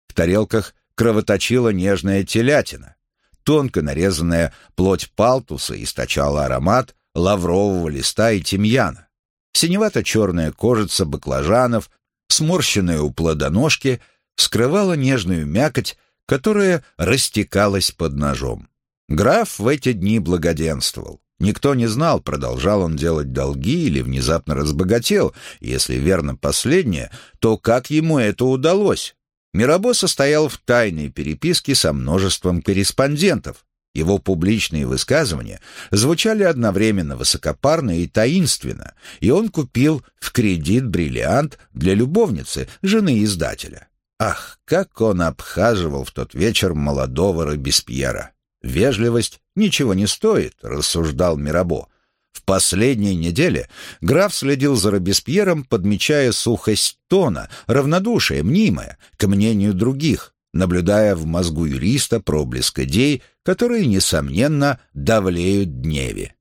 В тарелках кровоточила нежная телятина. Тонко нарезанная плоть палтуса источала аромат лаврового листа и тимьяна. Синевато-черная кожица баклажанов, сморщенная у плодоножки, скрывала нежную мякоть, которая растекалась под ножом. Граф в эти дни благоденствовал. Никто не знал, продолжал он делать долги или внезапно разбогател. Если верно последнее, то как ему это удалось? Мирабо состоял в тайной переписке со множеством корреспондентов. Его публичные высказывания звучали одновременно высокопарно и таинственно, и он купил в кредит бриллиант для любовницы, жены издателя. Ах, как он обхаживал в тот вечер молодого Робеспьера! «Вежливость ничего не стоит», — рассуждал Мирабо. В последние недели граф следил за Робеспьером, подмечая сухость тона, равнодушие, мнимое, к мнению других, наблюдая в мозгу юриста проблеск идей, которые, несомненно, давлеют дневе.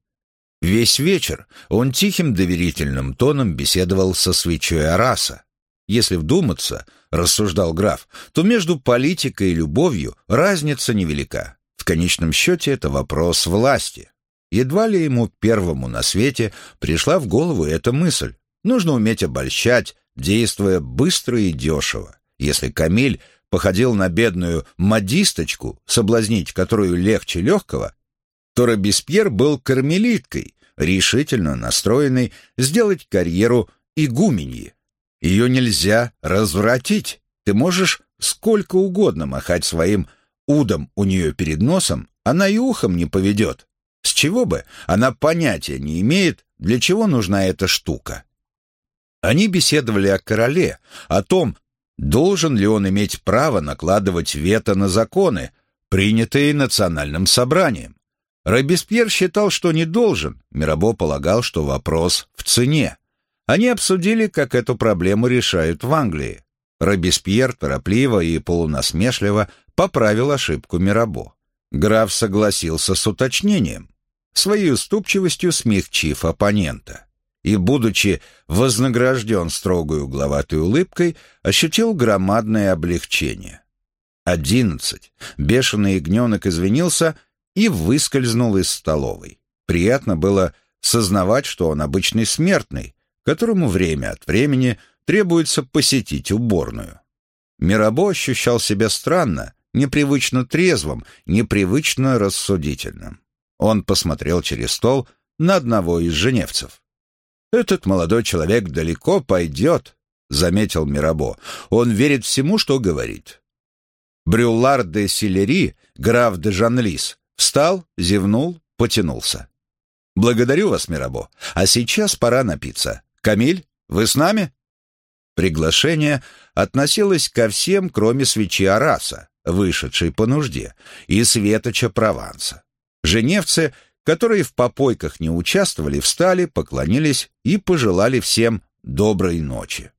Весь вечер он тихим доверительным тоном беседовал со свечой Араса. Если вдуматься, рассуждал граф, то между политикой и любовью разница невелика. В конечном счете это вопрос власти. Едва ли ему первому на свете пришла в голову эта мысль. Нужно уметь обольщать, действуя быстро и дешево. Если Камиль походил на бедную модисточку, соблазнить которую легче легкого, то Робеспьер был кармелиткой, решительно настроенной сделать карьеру игуменьи. Ее нельзя развратить. Ты можешь сколько угодно махать своим удом у нее перед носом, она и ухом не поведет. С чего бы? Она понятия не имеет, для чего нужна эта штука. Они беседовали о короле, о том, должен ли он иметь право накладывать вето на законы, принятые национальным собранием. Робеспьер считал, что не должен, Мирабо полагал, что вопрос в цене. Они обсудили, как эту проблему решают в Англии. Робеспьер торопливо и полунасмешливо поправил ошибку Мирабо. Граф согласился с уточнением, своей уступчивостью смягчив оппонента. И, будучи вознагражден строгой угловатой улыбкой, ощутил громадное облегчение. Одиннадцать. Бешеный ягненок извинился и выскользнул из столовой. Приятно было сознавать, что он обычный смертный, которому время от времени требуется посетить уборную. Мирабо ощущал себя странно, непривычно трезвым, непривычно рассудительным. Он посмотрел через стол на одного из женевцев. «Этот молодой человек далеко пойдет», — заметил Мирабо. «Он верит всему, что говорит». Брюллар де Силери, граф де Жанлис, встал, зевнул, потянулся. «Благодарю вас, Мирабо. А сейчас пора напиться. Камиль, вы с нами?» Приглашение относилось ко всем, кроме свечи Араса, вышедшей по нужде, и светоча Прованса. Женевцы, которые в попойках не участвовали, встали, поклонились и пожелали всем доброй ночи.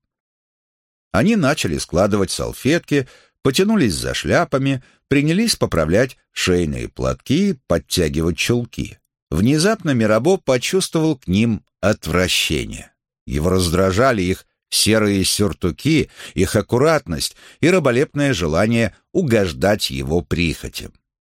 Они начали складывать салфетки, потянулись за шляпами, принялись поправлять шейные платки, подтягивать чулки. Внезапно Мирабо почувствовал к ним отвращение. Его раздражали их серые сюртуки, их аккуратность и раболепное желание угождать его прихотям.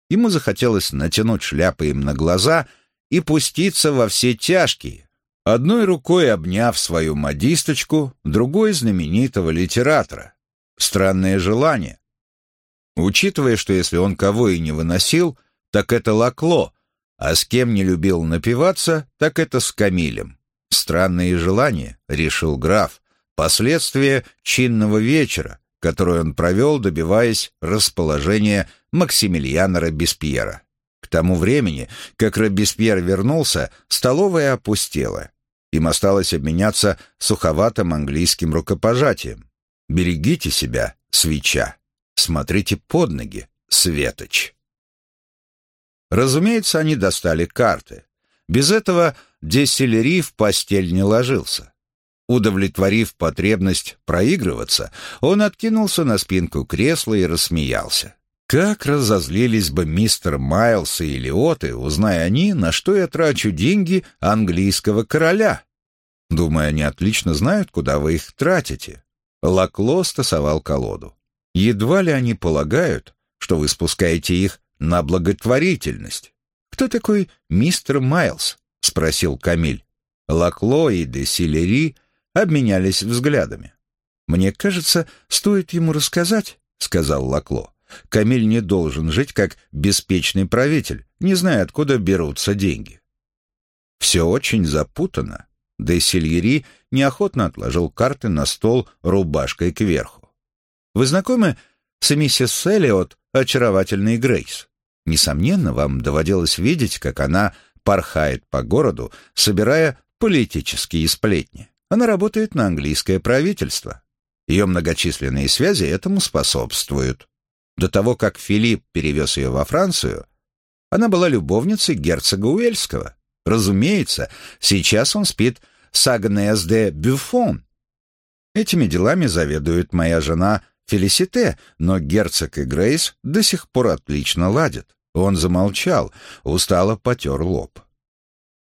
Ему захотелось натянуть шляпы им на глаза и пуститься во все тяжкие, одной рукой обняв свою модисточку, другой знаменитого литератора. Странное желание. Учитывая, что если он кого и не выносил, так это Лакло, а с кем не любил напиваться, так это с Камилем. Странные желания, решил граф, последствия чинного вечера, который он провел, добиваясь расположения Максимилиана Робеспьера. К тому времени, как Робеспьер вернулся, столовая опустела. Им осталось обменяться суховатым английским рукопожатием. «Берегите себя, свеча! Смотрите под ноги, светоч!» Разумеется, они достали карты. Без этого Десселери в постель не ложился. Удовлетворив потребность проигрываться, он откинулся на спинку кресла и рассмеялся. Как разозлились бы мистер Майлс и Элиоты, узная они, на что я трачу деньги английского короля. Думаю, они отлично знают, куда вы их тратите. Лакло стасовал колоду. Едва ли они полагают, что вы спускаете их на благотворительность. «Кто такой мистер Майлз?» — спросил Камиль. Лакло и де Силери обменялись взглядами. «Мне кажется, стоит ему рассказать», — сказал Лакло. «Камиль не должен жить как беспечный правитель, не зная, откуда берутся деньги». Все очень запутано. Де Сильери неохотно отложил карты на стол рубашкой кверху. «Вы знакомы с миссис Эллиот, очаровательной Грейс?» Несомненно, вам доводилось видеть, как она порхает по городу, собирая политические сплетни. Она работает на английское правительство. Ее многочисленные связи этому способствуют. До того, как Филипп перевез ее во Францию, она была любовницей герцога Уэльского. Разумеется, сейчас он спит с Агнес де Бюфон. Этими делами заведует моя жена Фелисите, но герцог и Грейс до сих пор отлично ладят. Он замолчал, устало потер лоб.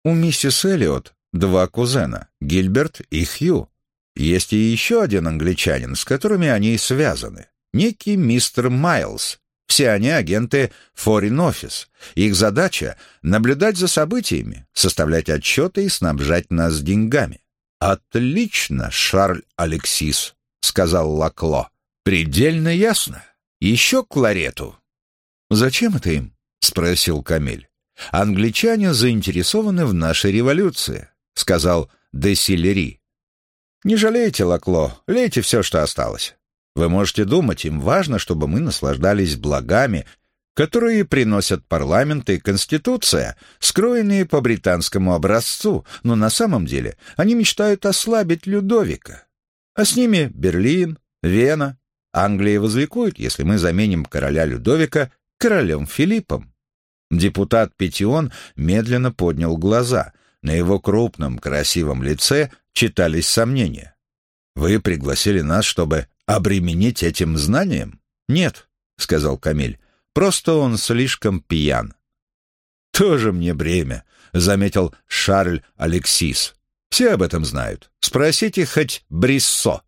У миссис Эллиот два кузена, Гильберт и Хью. Есть и еще один англичанин, с которыми они связаны. Некий мистер Майлз. Все они агенты Foreign Office. Их задача — наблюдать за событиями, составлять отчеты и снабжать нас деньгами. «Отлично, Шарль Алексис», — сказал Лакло. «Предельно ясно. Еще кларету». «Зачем это им?» — спросил Камиль. «Англичане заинтересованы в нашей революции», — сказал Десилери. «Не жалейте, Лакло, лейте все, что осталось. Вы можете думать, им важно, чтобы мы наслаждались благами, которые приносят парламент и конституция, скроенные по британскому образцу, но на самом деле они мечтают ослабить Людовика. А с ними Берлин, Вена. Англия возликует, если мы заменим короля Людовика королем Филиппом. Депутат Петион медленно поднял глаза. На его крупном, красивом лице читались сомнения. «Вы пригласили нас, чтобы обременить этим знанием?» «Нет», — сказал Камиль, — «просто он слишком пьян». «Тоже мне бремя», — заметил Шарль Алексис. «Все об этом знают. Спросите хоть Бриссо».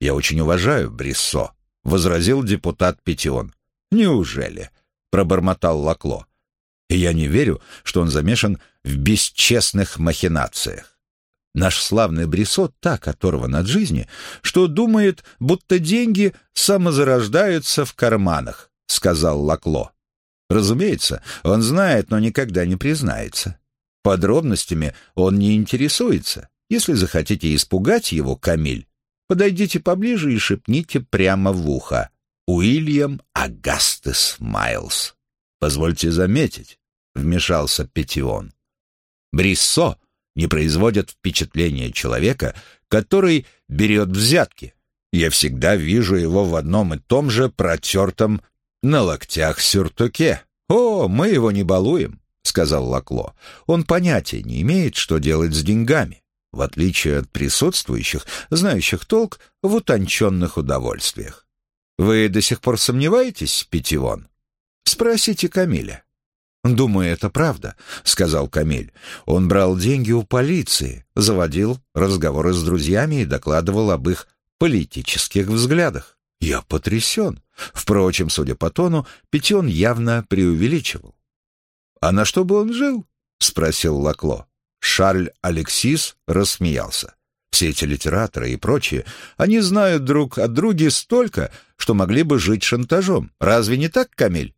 «Я очень уважаю Бриссо», — возразил депутат Петион. «Неужели?» — пробормотал Лакло. «И я не верю, что он замешан в бесчестных махинациях. Наш славный Брисо так оторван от жизни, что думает, будто деньги самозарождаются в карманах», — сказал Лакло. Разумеется, он знает, но никогда не признается. Подробностями он не интересуется. Если захотите испугать его, Камиль, подойдите поближе и шепните прямо в ухо. Уильям Агастес Майлз. Позвольте заметить, вмешался Петион. Бриссо не производит впечатления человека, который берет взятки. Я всегда вижу его в одном и том же протертом на локтях сюртуке. «О, мы его не балуем», — сказал Лакло. «Он понятия не имеет, что делать с деньгами, в отличие от присутствующих, знающих толк в утонченных удовольствиях. Вы до сих пор сомневаетесь, Петивон? Спросите Камиля. «Думаю, это правда», — сказал Камиль. «Он брал деньги у полиции, заводил разговоры с друзьями и докладывал об их политических взглядах. Я потрясен. Впрочем, судя по тону, Петен явно преувеличивал. «А на что бы он жил?» — спросил Лакло. Шарль Алексис рассмеялся. Все эти литераторы и прочие, они знают друг от друга столько, что могли бы жить шантажом. Разве не так, Камиль?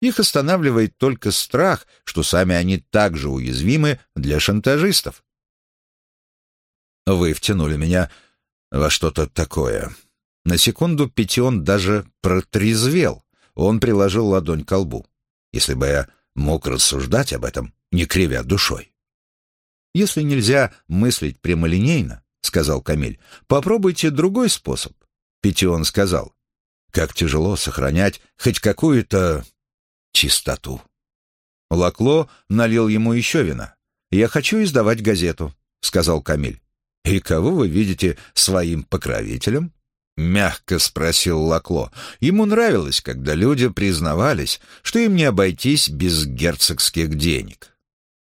Их останавливает только страх, что сами они также уязвимы для шантажистов. Вы втянули меня во что-то такое. На секунду Петион даже протрезвел. Он приложил ладонь к лбу. Если бы я мог рассуждать об этом, не кривя душой. Если нельзя мыслить прямолинейно, — сказал Камиль. «Попробуйте другой способ». Петион сказал. «Как тяжело сохранять хоть какую-то чистоту». Лакло налил ему еще вина. «Я хочу издавать газету», — сказал Камиль. «И кого вы видите своим покровителем?» Мягко спросил Лакло. Ему нравилось, когда люди признавались, что им не обойтись без герцогских денег.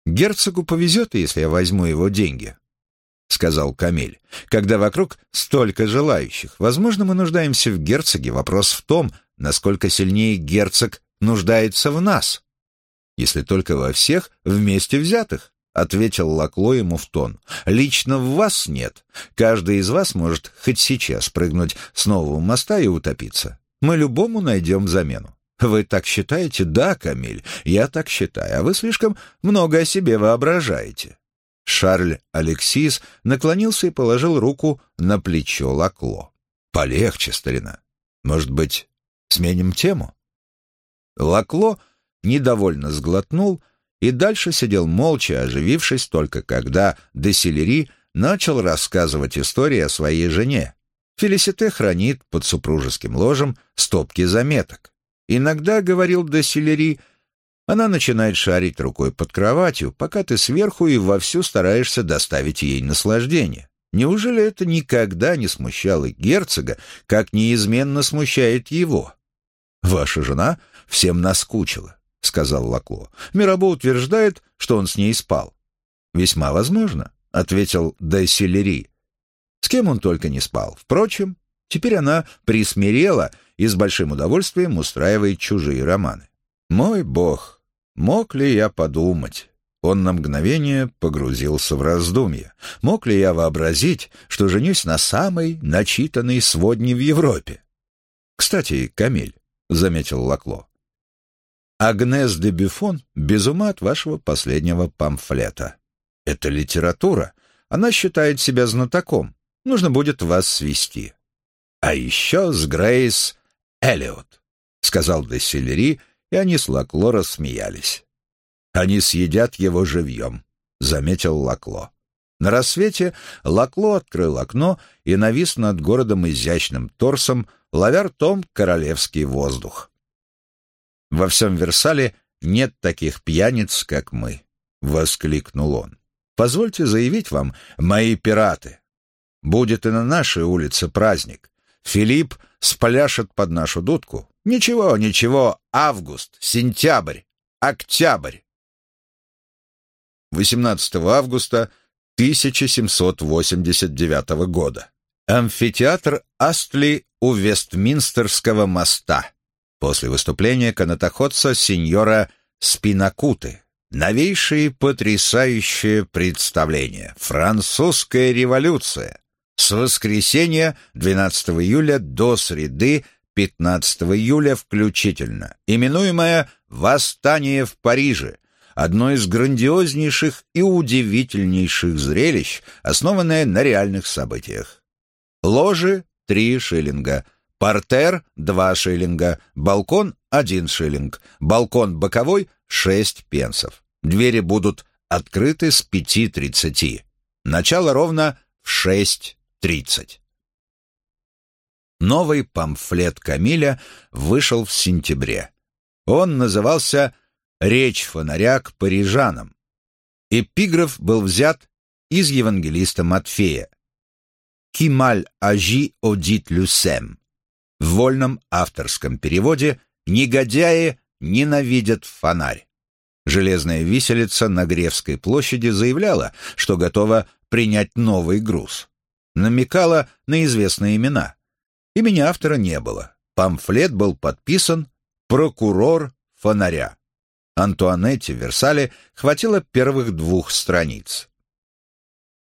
«Герцогу повезет, если я возьму его деньги», — сказал Камиль, — «когда вокруг столько желающих. Возможно, мы нуждаемся в герцоге. Вопрос в том, насколько сильнее герцог нуждается в нас. Если только во всех вместе взятых». — ответил Лакло ему в тон. «Лично в вас нет. Каждый из вас может хоть сейчас прыгнуть с нового моста и утопиться. Мы любому найдем замену. Вы так считаете? Да, Камиль, я так считаю, а вы слишком много о себе воображаете. Шарль Алексис наклонился и положил руку на плечо Лакло. «Полегче, старина. Может быть, сменим тему?» Лакло недовольно сглотнул и дальше сидел молча, оживившись только когда Деселери начал рассказывать истории о своей жене. Фелисите хранит под супружеским ложем стопки заметок. Иногда, говорил Деселери, — она начинает шарить рукой под кроватью, пока ты сверху и вовсю стараешься доставить ей наслаждение. Неужели это никогда не смущало герцога, как неизменно смущает его? Ваша жена всем наскучила. — сказал Лакло. «Мирабо утверждает, что он с ней спал». «Весьма возможно», — ответил Дайсилери. «С кем он только не спал. Впрочем, теперь она присмирела и с большим удовольствием устраивает чужие романы. Мой бог, мог ли я подумать?» Он на мгновение погрузился в раздумья. Мог ли я вообразить, что женюсь на самой начитанной сводне в Европе? «Кстати, Камиль», — заметил Лакло, — «Агнес де Бюфон без ума от вашего последнего памфлета. Это литература. Она считает себя знатоком. Нужно будет вас свести. А еще с Грейс Эллиот», — сказал де Селери, и они с Лакло рассмеялись. Они съедят его живьем», — заметил Лакло. На рассвете Лакло открыл окно и навис над городом изящным торсом, ловя ртом королевский воздух. «Во всем Версале нет таких пьяниц, как мы», — воскликнул он. «Позвольте заявить вам, мои пираты, будет и на нашей улице праздник. Филипп спляшет под нашу дудку. Ничего, ничего, август, сентябрь, октябрь. 18 августа 1789 года. Амфитеатр Астли у Вестминстерского моста. После выступления канатоходца сеньора Спинакуты. Новейшие потрясающие представления. Французская революция. С воскресенья 12 июля до среды 15 июля включительно. Именуемое «Восстание в Париже», одно из грандиознейших и удивительнейших зрелищ, основанное на реальных событиях. Ложи — три шиллинга, портер — два шиллинга, балкон — один шиллинг, балкон боковой — шесть пенсов. Двери будут открыты с пяти тридцати. Начало ровно в шесть тридцать. Новый памфлет Камиля вышел в сентябре. Он назывался Речь фонаря к парижанам. Эпиграф был взят из евангелиста Матфея. «Кималь ажи одит люсем». В вольном авторском переводе «Негодяи ненавидят фонарь». Железная виселица на Гревской площади заявляла, что готова принять новый груз. Намекала на известные имена. Имени автора не было. Памфлет был подписан «Прокурор фонаря». Антуанетте в Версале хватило первых двух страниц.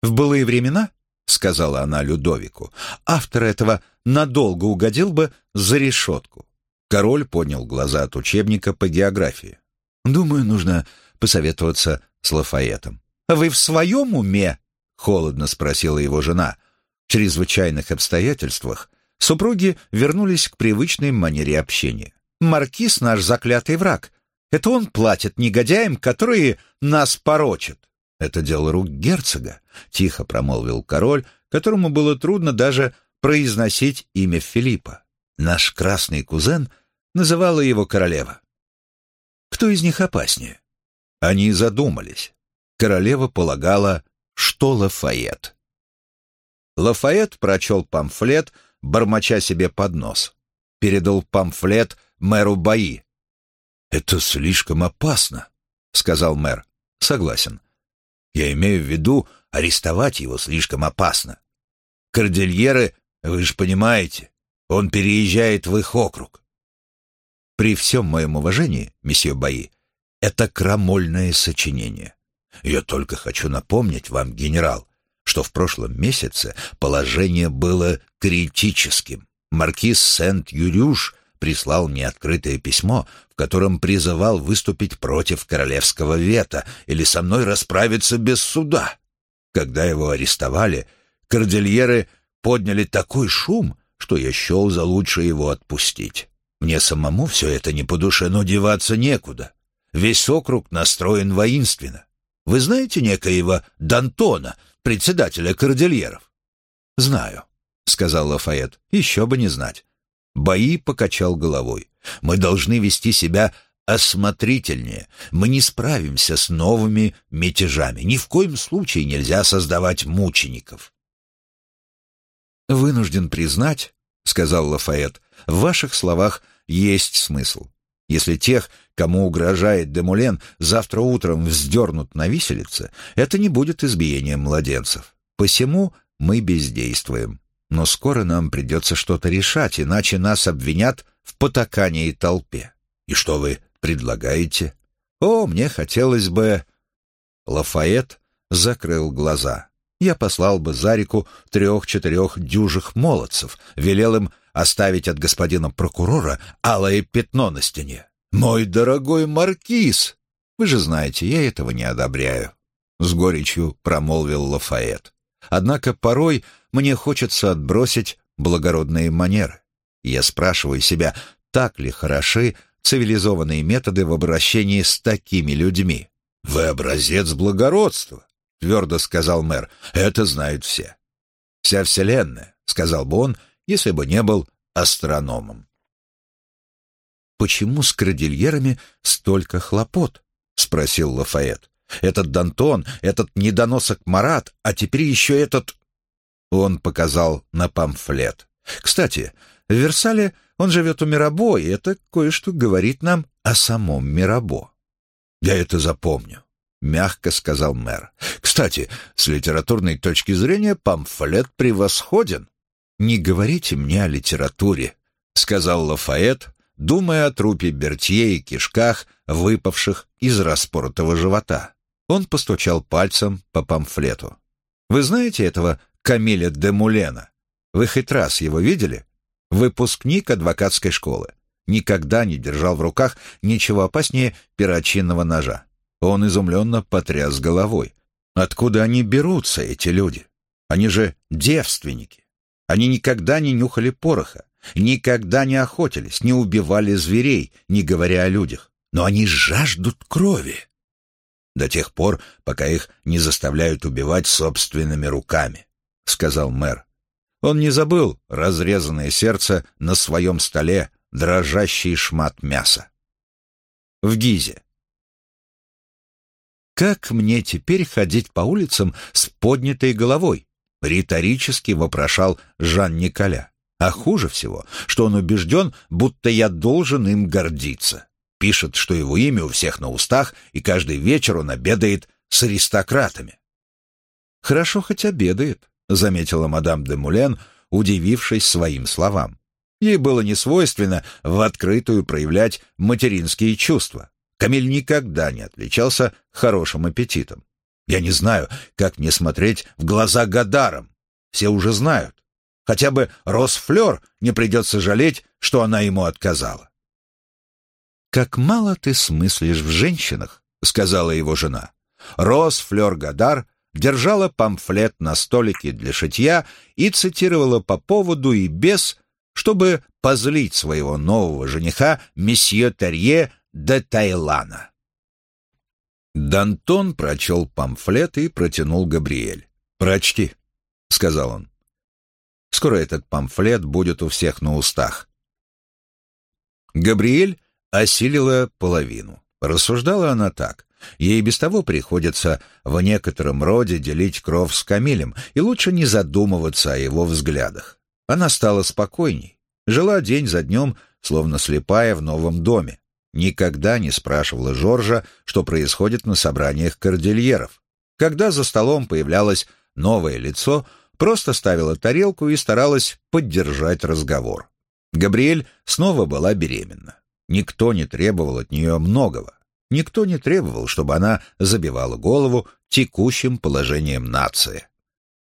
«В былые времена, — сказала она Людовику, — автор этого надолго угодил бы за решетку». Король поднял глаза от учебника по географии. «Думаю, нужно посоветоваться с Лафаэтом». «А «Вы в своем уме?» — холодно спросила его жена. В чрезвычайных обстоятельствах супруги вернулись к привычной манере общения. «Маркиз наш заклятый враг. Это он платит негодяям, которые нас порочат. Это дело рук герцога, тихо промолвил король, которому было трудно даже произносить имя Филиппа. Наш красный кузен называла его королева. Кто из них опаснее? Они задумались. Королева полагала, что Лафайет. Лафайет прочел памфлет, бормоча себе под нос. Передал памфлет мэру Баи, «Это слишком опасно», — сказал мэр. «Согласен. Я имею в виду, арестовать его слишком опасно. Кордильеры, вы же понимаете, он переезжает в их округ». «При всем моем уважении, месье Баи, это крамольное сочинение. Я только хочу напомнить вам, генерал, что в прошлом месяце положение было критическим. Маркиз Сент-Юрюш прислал мне открытое письмо, в котором призывал выступить против королевского вета или со мной расправиться без суда. Когда его арестовали, кордильеры подняли такой шум, что я счел за лучше его отпустить. Мне самому все это не по душе, но деваться некуда. Весь округ настроен воинственно. Вы знаете некоего Д'Антона, председателя кордильеров? «Знаю», — сказал Лафайет, — «еще бы не знать». Бои покачал головой. Мы должны вести себя осмотрительнее. Мы не справимся с новыми мятежами. Ни в коем случае нельзя создавать мучеников. «Вынужден признать», — сказал Лафайет, — «в ваших словах есть смысл. Если тех, кому угрожает Демулен, завтра утром вздернут на виселице, это не будет избиением младенцев. Посему мы бездействуем. Но скоро нам придется что-то решать, иначе нас обвинят в потакании толпе. И что вы предлагаете? О, мне хотелось бы... Лафайет закрыл глаза. Я послал бы за реку трех-четырех дюжих молодцев, велел им оставить от господина прокурора алое пятно на стене. «Мой дорогой маркиз!» «Вы же знаете, я этого не одобряю», — с горечью промолвил Лафайет. «Однако порой мне хочется отбросить благородные манеры. Я спрашиваю себя, так ли хороши цивилизованные методы в обращении с такими людьми? «Вы образец благородства», — твердо сказал мэр. «Это знают все». «Вся вселенная», — сказал бы он, если бы не был астрономом. «Почему с кордильерами столько хлопот?» — спросил Лафайет. «Этот Дантон, этот недоносок Марат, а теперь еще этот...» Он показал на памфлет. «Кстати, в Версале он живет у Мирабо, и это кое-что говорит нам о самом Мирабо». «Я это запомню», — мягко сказал мэр. «Кстати, с литературной точки зрения памфлет превосходен». «Не говорите мне о литературе», — сказал Лафайет, думая о трупе Бертье и кишках, выпавших из распоротого живота. Он постучал пальцем по памфлету. «Вы знаете этого Камиля де Мулена. Вы хоть раз его видели? Выпускник адвокатской школы. Никогда не держал в руках ничего опаснее перочинного ножа. Он изумленно потряс головой. Откуда они берутся, эти люди? Они же девственники. Они никогда не нюхали пороха, никогда не охотились, не убивали зверей, не говоря о людях. Но они жаждут крови. До тех пор, пока их не заставляют убивать собственными руками. — сказал мэр. Он не забыл разрезанное сердце на своем столе, дрожащий шмат мяса. В Гизе. «Как мне теперь ходить по улицам с поднятой головой?» — риторически вопрошал Жан-Николя. А хуже всего, что он убежден, будто я должен им гордиться. Пишет, что его имя у всех на устах, и каждый вечер он обедает с аристократами. Хорошо хоть обедает, — заметила мадам де Мулен, удивившись своим словам. Ей было не свойственно в открытую проявлять материнские чувства. Камиль никогда не отличался хорошим аппетитом. Я не знаю, как мне смотреть в глаза Гадарам. Все уже знают. Хотя бы Росфлер не придется жалеть, что она ему отказала. «Как мало ты смыслишь в женщинах», — сказала его жена. Росфлер Гадар держала памфлет на столике для шитья и цитировала по поводу и без, чтобы позлить своего нового жениха месье Терье де Тайлана. Дантон прочел памфлет и протянул Габриэль. «Прочти», — сказал он. «Скоро этот памфлет будет у всех на устах». Габриэль осилила половину. Рассуждала она так. Ей без того приходится в некотором роде делить кровь с Камилем, и лучше не задумываться о его взглядах. Она стала спокойней, жила день за днем, словно слепая в новом доме. Никогда не спрашивала Жоржа, что происходит на собраниях кордильеров. Когда за столом появлялось новое лицо, просто ставила тарелку и старалась поддержать разговор. Габриэль снова была беременна. Никто не требовал от нее многого. Никто не требовал, чтобы она забивала голову текущим положением нации.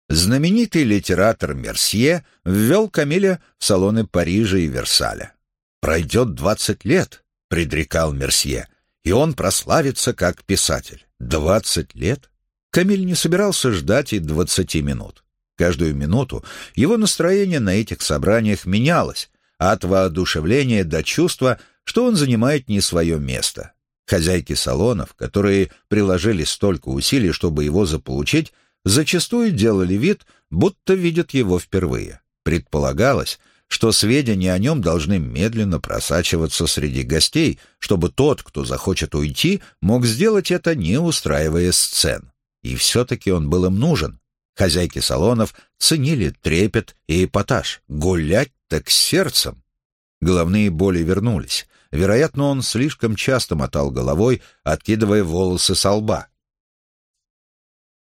Знаменитый литератор Мерсье ввел Камиля в салоны Парижа и Версаля. «Пройдет двадцать лет», — предрекал Мерсье, — «и он прославится как писатель». Двадцать лет? Камиль не собирался ждать и двадцати минут. Каждую минуту его настроение на этих собраниях менялось, от воодушевления до чувства, что он занимает не свое место. Хозяйки салонов, которые приложили столько усилий, чтобы его заполучить, зачастую делали вид, будто видят его впервые. Предполагалось, что сведения о нем должны медленно просачиваться среди гостей, чтобы тот, кто захочет уйти, мог сделать это, не устраивая сцен. И все-таки он был им нужен. Хозяйки салонов ценили трепет и эпатаж. Гулять так сердцем. Головные боли вернулись. Вероятно, он слишком часто мотал головой, откидывая волосы со лба.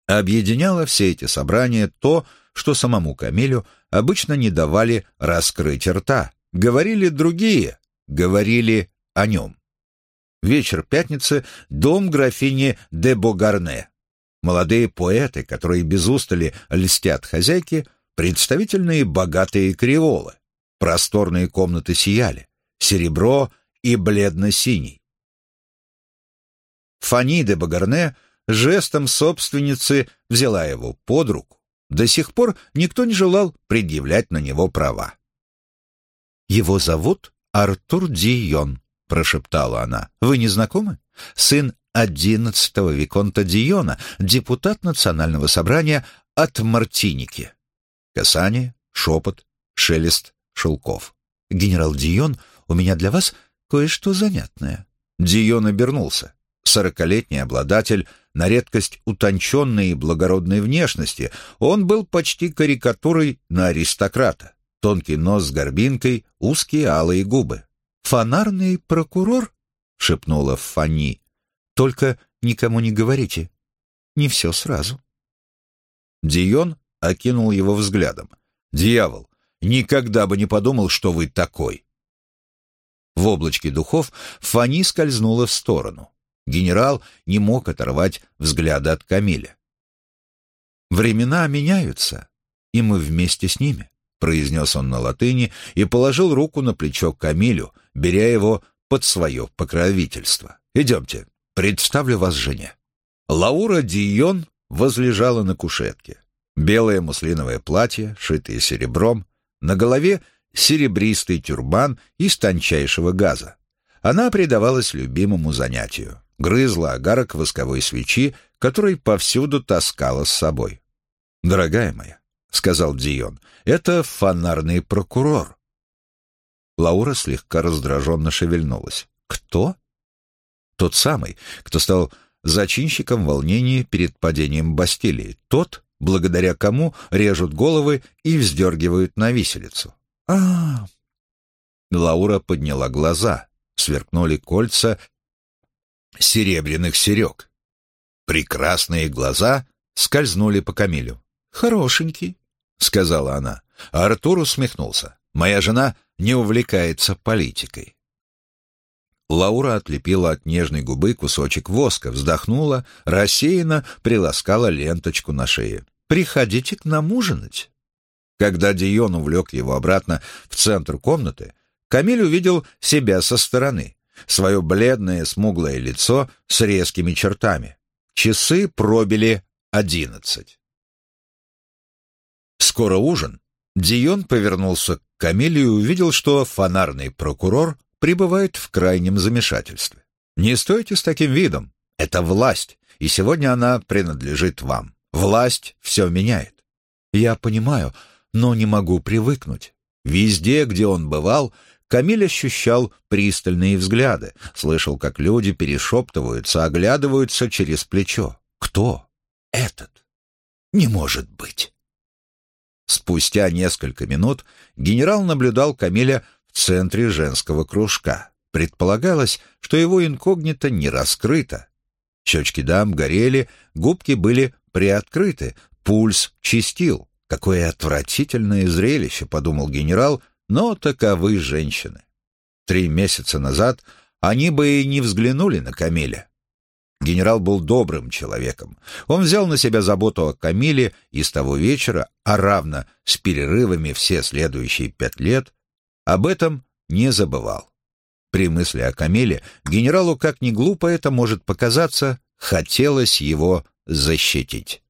Объединяло все эти собрания то, что самому Камилю обычно не давали раскрыть рта. Говорили другие, говорили о нем. Вечер пятницы — дом графини де Богарне. Молодые поэты, которые без устали льстят хозяйке, представительные богатые креолы. Просторные комнаты сияли. Серебро и бледно-синий. Фани де Багарне жестом собственницы взяла его под руку. До сих пор никто не желал предъявлять на него права. «Его зовут Артур Дийон», — прошептала она. «Вы не знакомы? Сын одиннадцатого Виконта Дийона, депутат национального собрания от Мартиники». Касание, шепот, шелест шелков. «Генерал Дион, у меня для вас кое-что занятное». Дион обернулся. Сорокалетний обладатель на редкость утонченной и благородной внешности, он был почти карикатурой на аристократа. Тонкий нос с горбинкой, узкие алые губы. «Фонарный прокурор?» — шепнула Фанни. «Только никому не говорите. Не все сразу». Дион окинул его взглядом. «Дьявол, никогда бы не подумал, что вы такой». В облачке духов Фани скользнула в сторону. Генерал не мог оторвать взгляда от Камиля. «Времена меняются, и мы вместе с ними», — произнес он на латыни и положил руку на плечо Камилю, беря его под свое покровительство. «Идемте, представлю вас жене». Лаура Дион возлежала на кушетке. Белое муслиновое платье, шитое серебром, на голове серебристый тюрбан из тончайшего газа. Она предавалась любимому занятию грызла огарок восковой свечи, который повсюду таскала с собой. «Дорогая моя», — сказал Дион, — «это фонарный прокурор». Лаура слегка раздраженно шевельнулась. «Кто?» «Тот самый, кто стал зачинщиком волнений перед падением Бастилии. Тот, благодаря кому режут головы и вздергивают на виселицу». А, -а, а Лаура подняла глаза, сверкнули кольца серебряных серег. Прекрасные глаза скользнули по Камилю. «Хорошенький», — сказала она. А Артур усмехнулся. «Моя жена не увлекается политикой». Лаура отлепила от нежной губы кусочек воска, вздохнула, рассеянно приласкала ленточку на шее. «Приходите к нам ужинать». Когда Дион увлек его обратно в центр комнаты, Камиль увидел себя со стороны свое бледное смуглое лицо с резкими чертами. Часы пробили одиннадцать. Скоро ужин. Дион повернулся к Камиле и увидел, что фонарный прокурор пребывает в крайнем замешательстве. «Не стойте с таким видом. Это власть, и сегодня она принадлежит вам. Власть все меняет». «Я понимаю, но не могу привыкнуть. Везде, где он бывал, Камиль ощущал пристальные взгляды, слышал, как люди перешептываются, оглядываются через плечо. Кто? Этот? Не может быть. Спустя несколько минут генерал наблюдал Камиля в центре женского кружка. Предполагалось, что его инкогнито не раскрыто. Щечки дам горели, губки были приоткрыты, пульс чистил. Какое отвратительное зрелище, подумал генерал, но таковы женщины. Три месяца назад они бы и не взглянули на Камиля. Генерал был добрым человеком. Он взял на себя заботу о Камиле и с того вечера, а равно с перерывами все следующие пять лет, об этом не забывал. При мысли о Камиле генералу, как ни глупо это может показаться, хотелось его защитить.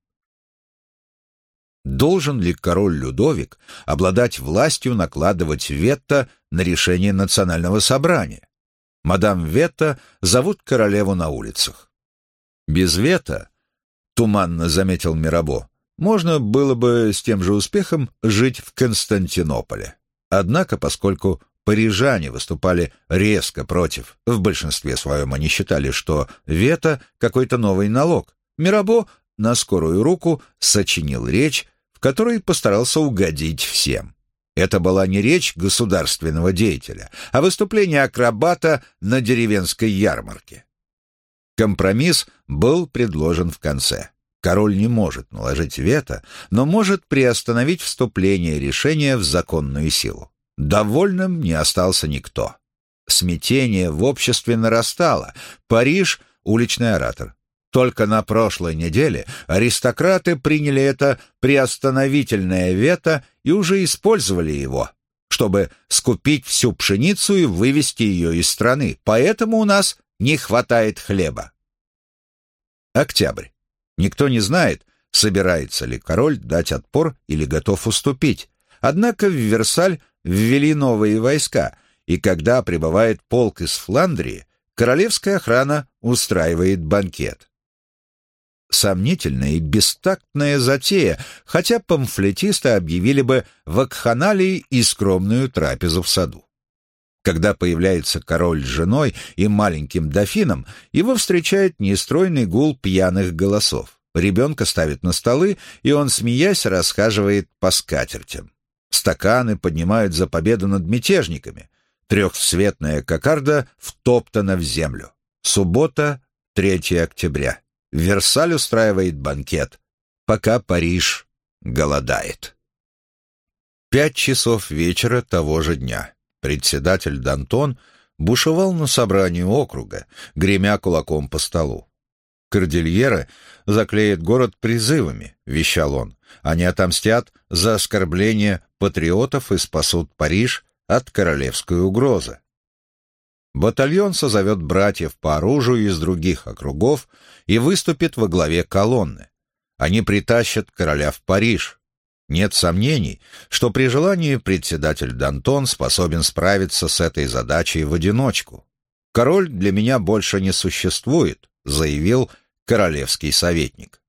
Должен ли король Людовик обладать властью накладывать вето на решение национального собрания? Мадам Вето зовут королеву на улицах. Без вето, туманно заметил Мирабо, можно было бы с тем же успехом жить в Константинополе. Однако, поскольку парижане выступали резко против, в большинстве своем они считали, что вето — какой-то новый налог, Мирабо на скорую руку сочинил речь, в которой постарался угодить всем. Это была не речь государственного деятеля, а выступление акробата на деревенской ярмарке. Компромисс был предложен в конце. Король не может наложить вето, но может приостановить вступление решения в законную силу. Довольным не остался никто. Смятение в обществе нарастало. Париж — уличный оратор. Только на прошлой неделе аристократы приняли это приостановительное вето и уже использовали его, чтобы скупить всю пшеницу и вывести ее из страны. Поэтому у нас не хватает хлеба. Октябрь. Никто не знает, собирается ли король дать отпор или готов уступить. Однако в Версаль ввели новые войска, и когда прибывает полк из Фландрии, королевская охрана устраивает банкет. Сомнительная и бестактная затея, хотя памфлетисты объявили бы вакханалии и скромную трапезу в саду. Когда появляется король с женой и маленьким дофином, его встречает нестройный гул пьяных голосов. Ребенка ставят на столы, и он, смеясь, расхаживает по скатертям. Стаканы поднимают за победу над мятежниками. Трехцветная кокарда втоптана в землю. Суббота, 3 октября. Версаль устраивает банкет, пока Париж голодает. Пять часов вечера того же дня. Председатель Дантон бушевал на собрании округа, гремя кулаком по столу. Кордильера заклеит город призывами, вещал он. Они отомстят за оскорбление патриотов и спасут Париж от королевской угрозы. Батальон созовет братьев по оружию из других округов и выступит во главе колонны. Они притащат короля в Париж, нет сомнений, что при желании председатель Дантон способен справиться с этой задачей в одиночку. «Король для меня больше не существует», — заявил королевский советник.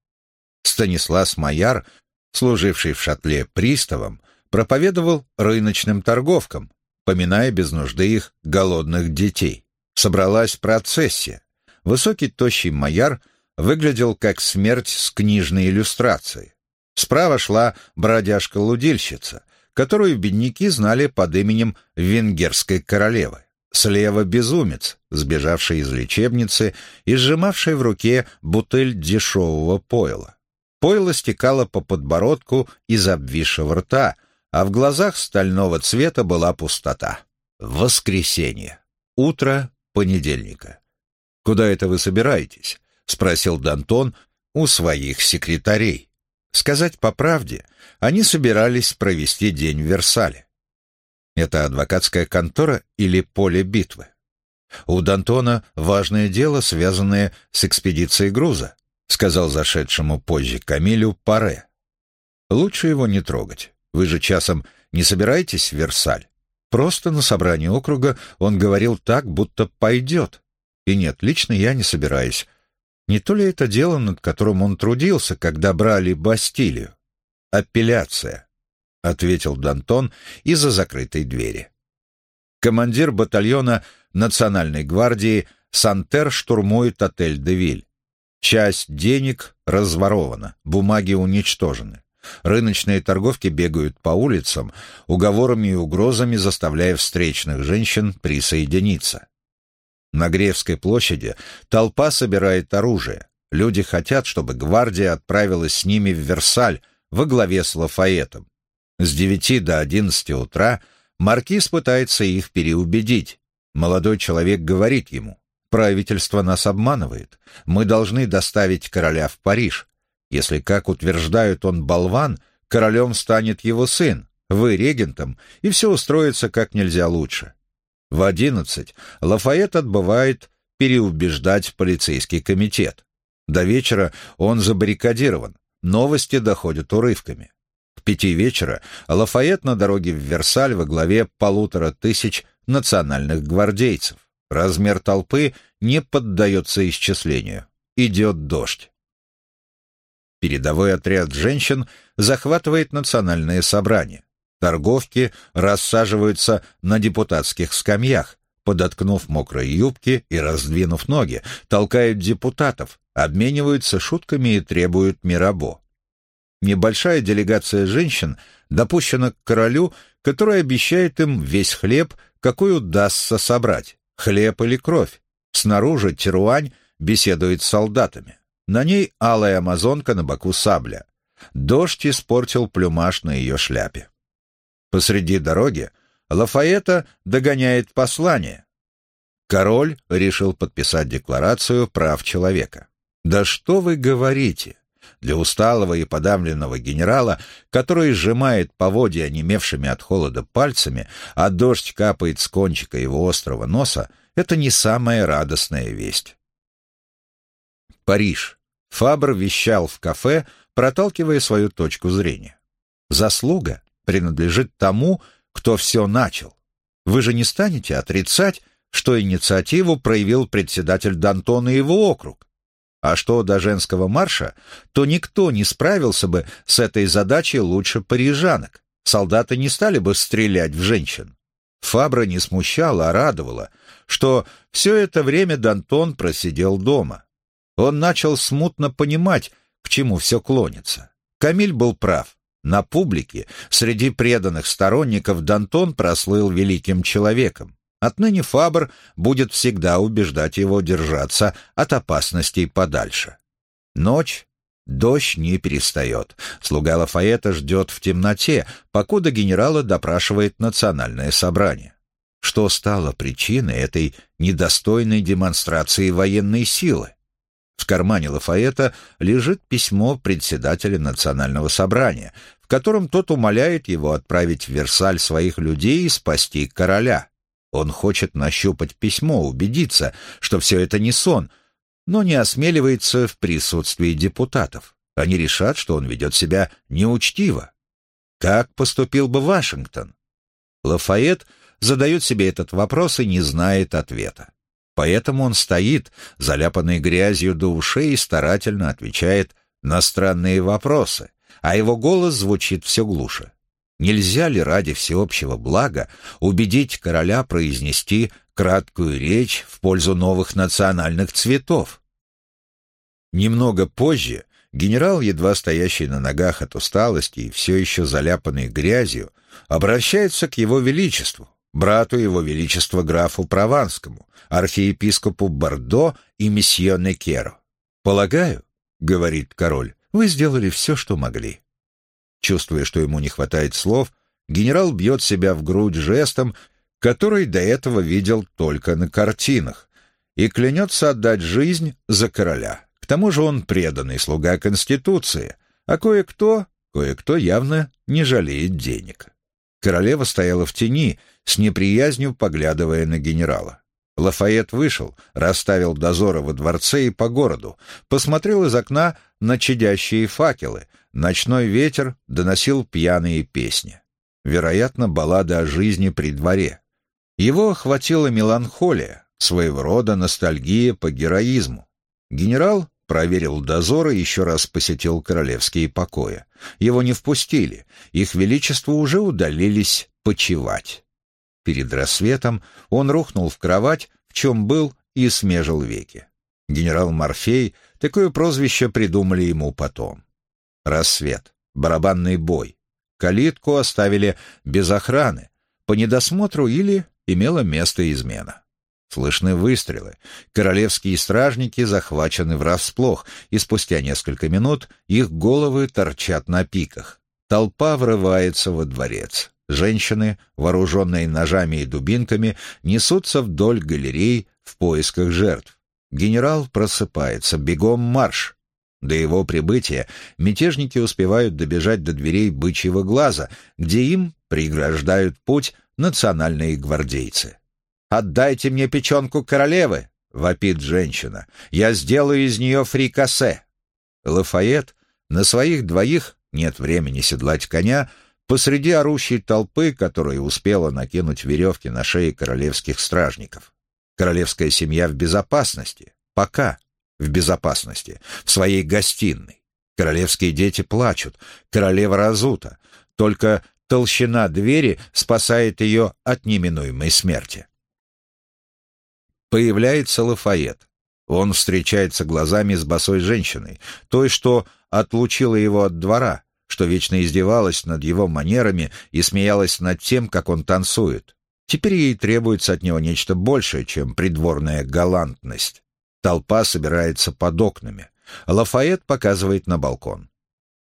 Станислав Майяр, служивший в шатле приставом, проповедовал рыночным торговкам, поминая без нужды их голодных детей. Собралась процессия. Высокий тощий Майяр выглядел как смерть с книжной иллюстрацией. Справа шла бродяжка-лудильщица, которую бедняки знали под именем венгерской королевы. Слева безумец, сбежавший из лечебницы и сжимавший в руке бутыль дешевого пойла. Пойло стекало по подбородку из обвисшего рта, а в глазах стального цвета была пустота. Воскресенье. Утро понедельника. «Куда это вы собираетесь?» — спросил Дантон у своих секретарей. Сказать по правде, они собирались провести день в Версале. Это адвокатская контора или поле битвы? У Д'Антона важное дело, связанное с экспедицией груза, сказал зашедшему позже Камилю Паре. Лучше его не трогать. Вы же часом не собираетесь в Версаль? Просто на собрании округа он говорил так, будто пойдет. И нет, лично я не собираюсь. Не то ли это дело, над которым он трудился, когда брали Бастилию? Апелляция, — ответил Дантон из-за закрытой двери. Командир батальона Национальной гвардии Сантер штурмует отель «Девиль». Часть денег разворована, бумаги уничтожены. Рыночные торговки бегают по улицам, уговорами и угрозами заставляя встречных женщин присоединиться. На Гревской площади толпа собирает оружие. Люди хотят, чтобы гвардия отправилась с ними в Версаль во главе с Лафаэтом. С девяти до одиннадцати утра маркиз пытается их переубедить. Молодой человек говорит ему, «Правительство нас обманывает. Мы должны доставить короля в Париж. Если, как утверждают, он болван, королем станет его сын, вы регентом, и все устроится как нельзя лучше. В одиннадцать Лафайет отбывает переубеждать полицейский комитет. До вечера он забаррикадирован, новости доходят урывками. К пяти вечера Лафайет на дороге в Версаль во главе полутора тысяч национальных гвардейцев. Размер толпы не поддается исчислению. Идет дождь. Передовой отряд женщин захватывает национальное собрание. Торговки рассаживаются на депутатских скамьях, подоткнув мокрые юбки и раздвинув ноги, толкают депутатов, обмениваются шутками и требуют мирабо. Небольшая делегация женщин допущена к королю, который обещает им весь хлеб, какой удастся собрать, хлеб или кровь. Снаружи Теруань беседует с солдатами. На ней алая амазонка на боку сабля. Дождь испортил плюмаж на ее шляпе. Посреди дороги Лафаэта догоняет послание. Король решил подписать декларацию прав человека. «Да что вы говорите? Для усталого и подавленного генерала, который сжимает поводья онемевшими от холода пальцами, а дождь капает с кончика его острого носа, это не самая радостная весть. Париж. Фабр вещал в кафе, проталкивая свою точку зрения. Заслуга принадлежит тому, кто все начал. Вы же не станете отрицать, что инициативу проявил председатель Д'Антон и его округ. А что до женского марша, то никто не справился бы с этой задачей лучше парижанок. Солдаты не стали бы стрелять в женщин. Фабра не смущала, а радовала, что все это время Д'Антон просидел дома. Он начал смутно понимать, к чему все клонится. Камиль был прав. На публике, среди преданных сторонников, Дантон прослыл великим человеком. Отныне Фабр будет всегда убеждать его держаться от опасностей подальше. Ночь, дождь не перестает. Слуга Лафаэта ждет в темноте, покуда генерала допрашивает национальное собрание. Что стало причиной этой недостойной демонстрации военной силы? В кармане Лафаэта лежит письмо председателя национального собрания, в котором тот умоляет его отправить в Версаль своих людей и спасти короля. Он хочет нащупать письмо, убедиться, что все это не сон, но не осмеливается в присутствии депутатов. Они решат, что он ведет себя неучтиво. Как поступил бы Вашингтон? Лафайет задает себе этот вопрос и не знает ответа. Поэтому он стоит, заляпанный грязью до ушей, и старательно отвечает на странные вопросы а его голос звучит все глуше. Нельзя ли ради всеобщего блага убедить короля произнести краткую речь в пользу новых национальных цветов? Немного позже генерал, едва стоящий на ногах от усталости и все еще заляпанный грязью, обращается к его величеству, брату его величества графу Прованскому, архиепископу Бордо и месье Некеро. «Полагаю, — говорит король, вы сделали все, что могли». Чувствуя, что ему не хватает слов, генерал бьет себя в грудь жестом, который до этого видел только на картинах, и клянется отдать жизнь за короля. К тому же он преданный слуга Конституции, а кое-кто, кое-кто явно не жалеет денег. Королева стояла в тени, с неприязнью поглядывая на генерала. Лафайет вышел, расставил дозоры во дворце и по городу, посмотрел из окна на чадящие факелы. Ночной ветер доносил пьяные песни. Вероятно, баллады о жизни при дворе. Его охватила меланхолия, своего рода ностальгия по героизму. Генерал проверил дозоры и еще раз посетил королевские покои. Его не впустили, их величество уже удалились почевать. Перед рассветом он рухнул в кровать, в чем был, и смежил веки. Генерал Морфей такое прозвище придумали ему потом. Рассвет, барабанный бой. Калитку оставили без охраны, по недосмотру или имела место измена. Слышны выстрелы. Королевские стражники захвачены врасплох, и спустя несколько минут их головы торчат на пиках. Толпа врывается во дворец. Женщины, вооруженные ножами и дубинками, несутся вдоль галерей в поисках жертв. Генерал просыпается, бегом марш. До его прибытия мятежники успевают добежать до дверей бычьего глаза, где им преграждают путь национальные гвардейцы. «Отдайте мне печенку королевы!» — вопит женщина. «Я сделаю из нее фрикасе!» Лафайет на своих двоих, нет времени седлать коня, посреди орущей толпы, которая успела накинуть веревки на шеи королевских стражников. Королевская семья в безопасности. Пока в безопасности. В своей гостиной. Королевские дети плачут. Королева разута. Только толщина двери спасает ее от неминуемой смерти. Появляется Лафайет. Он встречается глазами с босой женщиной, той, что отлучила его от двора, что вечно издевалась над его манерами и смеялась над тем, как он танцует. Теперь ей требуется от него нечто большее, чем придворная галантность. Толпа собирается под окнами. Лафайет показывает на балкон.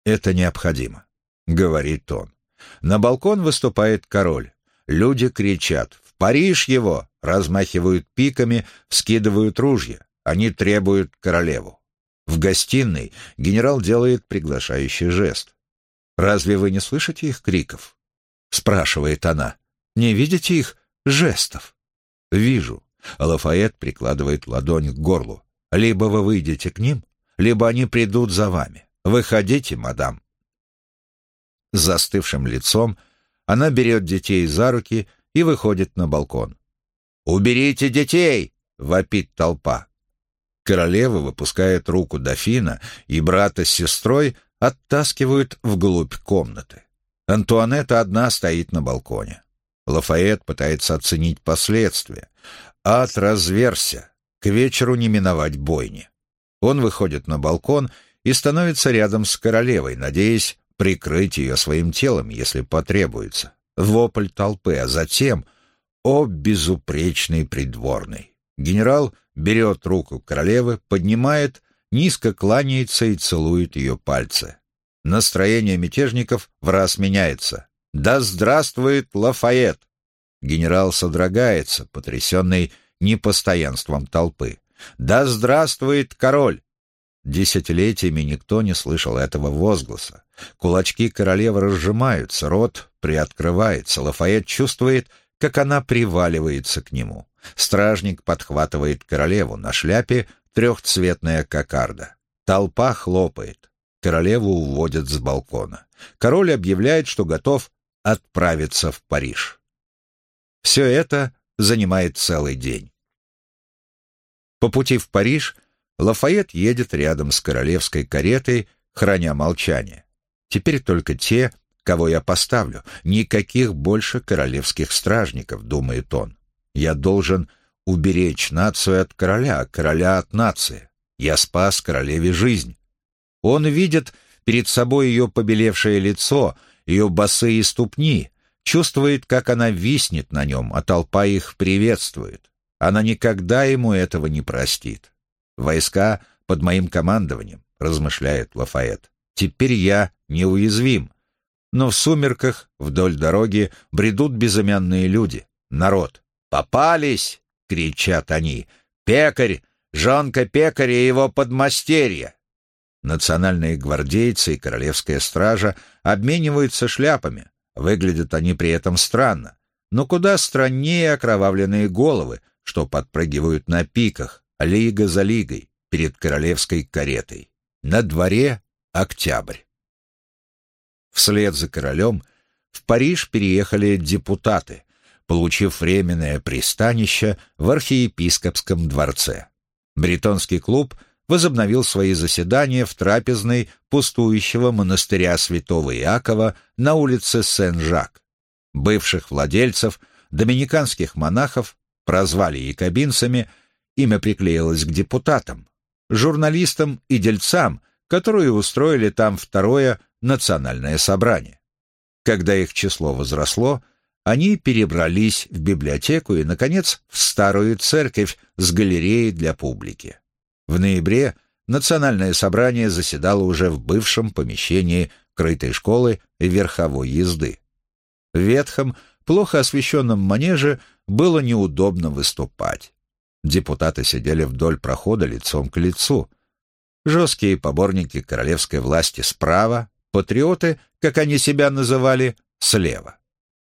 «Это необходимо», — говорит он. На балкон выступает король. Люди кричат «В Париж его!» размахивают пиками, вскидывают ружья. Они требуют королеву. В гостиной генерал делает приглашающий жест. «Разве вы не слышите их криков?» — спрашивает она. «Не видите их жестов?» «Вижу». Лафайет прикладывает ладонь к горлу. «Либо вы выйдете к ним, либо они придут за вами. Выходите, мадам». С застывшим лицом она берет детей за руки и выходит на балкон. «Уберите детей!» — вопит толпа. Королева выпускает руку дофина, и брата с сестрой оттаскивают вглубь комнаты. Антуанетта одна стоит на балконе. Лафайет пытается оценить последствия. Ад разверся. К вечеру не миновать бойни. Он выходит на балкон и становится рядом с королевой, надеясь прикрыть ее своим телом, если потребуется. Вопль толпы, а затем «О, безупречный придворный!» Генерал берет руку королевы, поднимает, низко кланяется и целует ее пальцы. Настроение мятежников в раз меняется. «Да здравствует Лафайет!» Генерал содрогается, потрясенный непостоянством толпы. «Да здравствует король!» Десятилетиями никто не слышал этого возгласа. Кулачки королевы разжимаются, рот приоткрывается. Лафайет чувствует, как она приваливается к нему. Стражник подхватывает королеву на шляпе трехцветная кокарда. Толпа хлопает. Королеву уводят с балкона. Король объявляет, что готов отправиться в Париж. Все это занимает целый день. По пути в Париж Лафайет едет рядом с королевской каретой, храня молчание. Теперь только те, кого я поставлю, никаких больше королевских стражников, думает он. Я должен уберечь нацию от короля, короля от нации. Я спас королеве жизнь. Он видит перед собой ее побелевшее лицо, ее босые ступни, чувствует, как она виснет на нем, а толпа их приветствует. Она никогда ему этого не простит. Войска под моим командованием, размышляет Лафайет. Теперь я неуязвим. Но в сумерках вдоль дороги бредут безымянные люди, народ. «Попались!» — кричат они. «Пекарь! Жонка пекаря и его подмастерья!» Национальные гвардейцы и королевская стража обмениваются шляпами. Выглядят они при этом странно, но куда страннее окровавленные головы, что подпрыгивают на пиках, лига за лигой, перед королевской каретой. На дворе октябрь. Вслед за королем в Париж переехали депутаты, получив временное пристанище в архиепископском дворце. Бретонский клуб возобновил свои заседания в трапезной пустующего монастыря святого Иакова на улице Сен-Жак. Бывших владельцев, доминиканских монахов, прозвали якобинцами, имя приклеилось к депутатам, журналистам и дельцам, которые устроили там второе национальное собрание. Когда их число возросло, они перебрались в библиотеку и, наконец, в старую церковь с галереей для публики. В ноябре национальное собрание заседало уже в бывшем помещении крытой школы верховой езды. В ветхом, плохо освещенном манеже было неудобно выступать. Депутаты сидели вдоль прохода лицом к лицу. Жесткие поборники королевской власти справа, патриоты, как они себя называли, слева.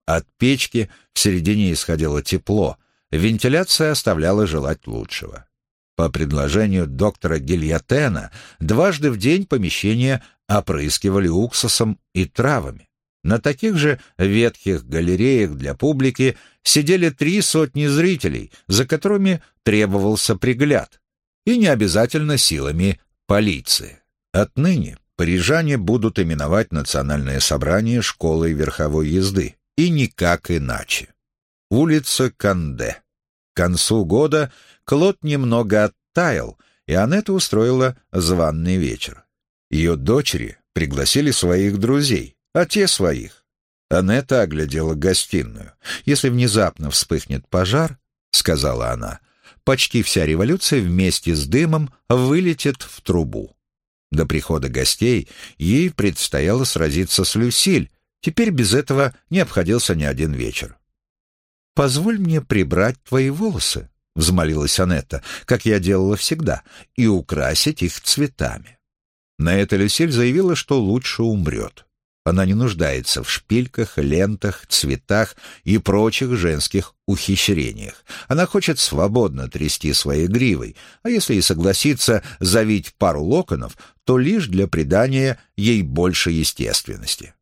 От печки в середине исходило тепло, вентиляция оставляла желать лучшего. По предложению доктора Гильотена дважды в день помещение опрыскивали уксусом и травами. На таких же ветхих галереях для публики сидели три сотни зрителей, за которыми требовался пригляд, и не обязательно силами полиции. Отныне парижане будут именовать национальное собрание школой верховой езды и никак иначе. Улица Канде. К концу года Клод немного оттаял, и Анетта устроила званный вечер. Ее дочери пригласили своих друзей, а те своих. Анетта оглядела гостиную. «Если внезапно вспыхнет пожар, — сказала она, — почти вся революция вместе с дымом вылетит в трубу. До прихода гостей ей предстояло сразиться с Люсиль, теперь без этого не обходился ни один вечер. «Позволь мне прибрать твои волосы», — взмолилась Анетта, как я делала всегда, и украсить их цветами. На это Люсиль заявила, что лучше умрет. Она не нуждается в шпильках, лентах, цветах и прочих женских ухищрениях. Она хочет свободно трясти своей гривой, а если и согласится завить пару локонов, то лишь для придания ей больше естественности.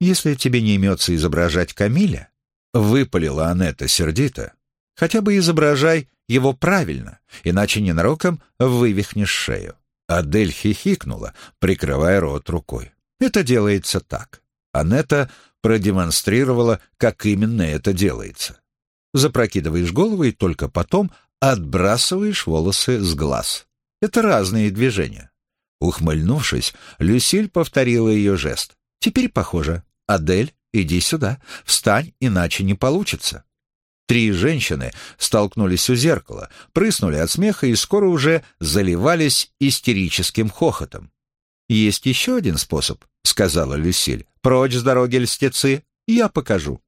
«Если тебе не имется изображать Камиля», — выпалила Анетта сердито, «хотя бы изображай его правильно, иначе ненароком вывихнешь шею». Адель хихикнула, прикрывая рот рукой. Это делается так. Анетта продемонстрировала, как именно это делается. Запрокидываешь голову и только потом отбрасываешь волосы с глаз. Это разные движения. Ухмыльнувшись, Люсиль повторила ее жест. «Теперь похоже. Адель, иди сюда. Встань, иначе не получится». Три женщины столкнулись у зеркала, прыснули от смеха и скоро уже заливались истерическим хохотом. «Есть еще один способ», — сказала Люсиль. «Прочь с дороги льстецы, я покажу».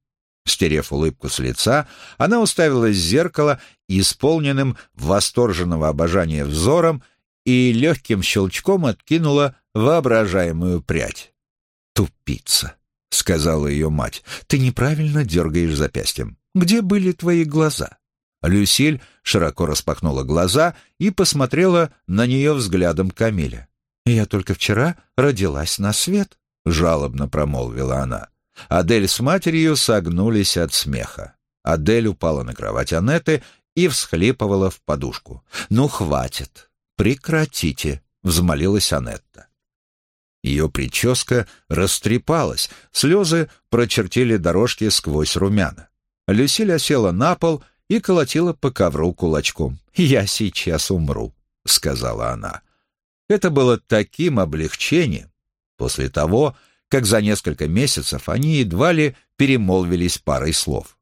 Стерев улыбку с лица, она уставилась в зеркало исполненным восторженного обожания взором и легким щелчком откинула воображаемую прядь. «Тупица», — сказала ее мать, — «ты неправильно дергаешь запястьем. Где были твои глаза?» Люсиль широко распахнула глаза и посмотрела на нее взглядом Камиля. «Я только вчера родилась на свет», — жалобно промолвила она. Адель с матерью согнулись от смеха. Адель упала на кровать Анеты и всхлипывала в подушку. «Ну, хватит! Прекратите!» — взмолилась Анетта. Ее прическа растрепалась, слезы прочертили дорожки сквозь румяна. Люсиль села на пол и колотила по ковру кулачком. «Я сейчас умру», — сказала она. Это было таким облегчением после того, как за несколько месяцев они едва ли перемолвились парой слов.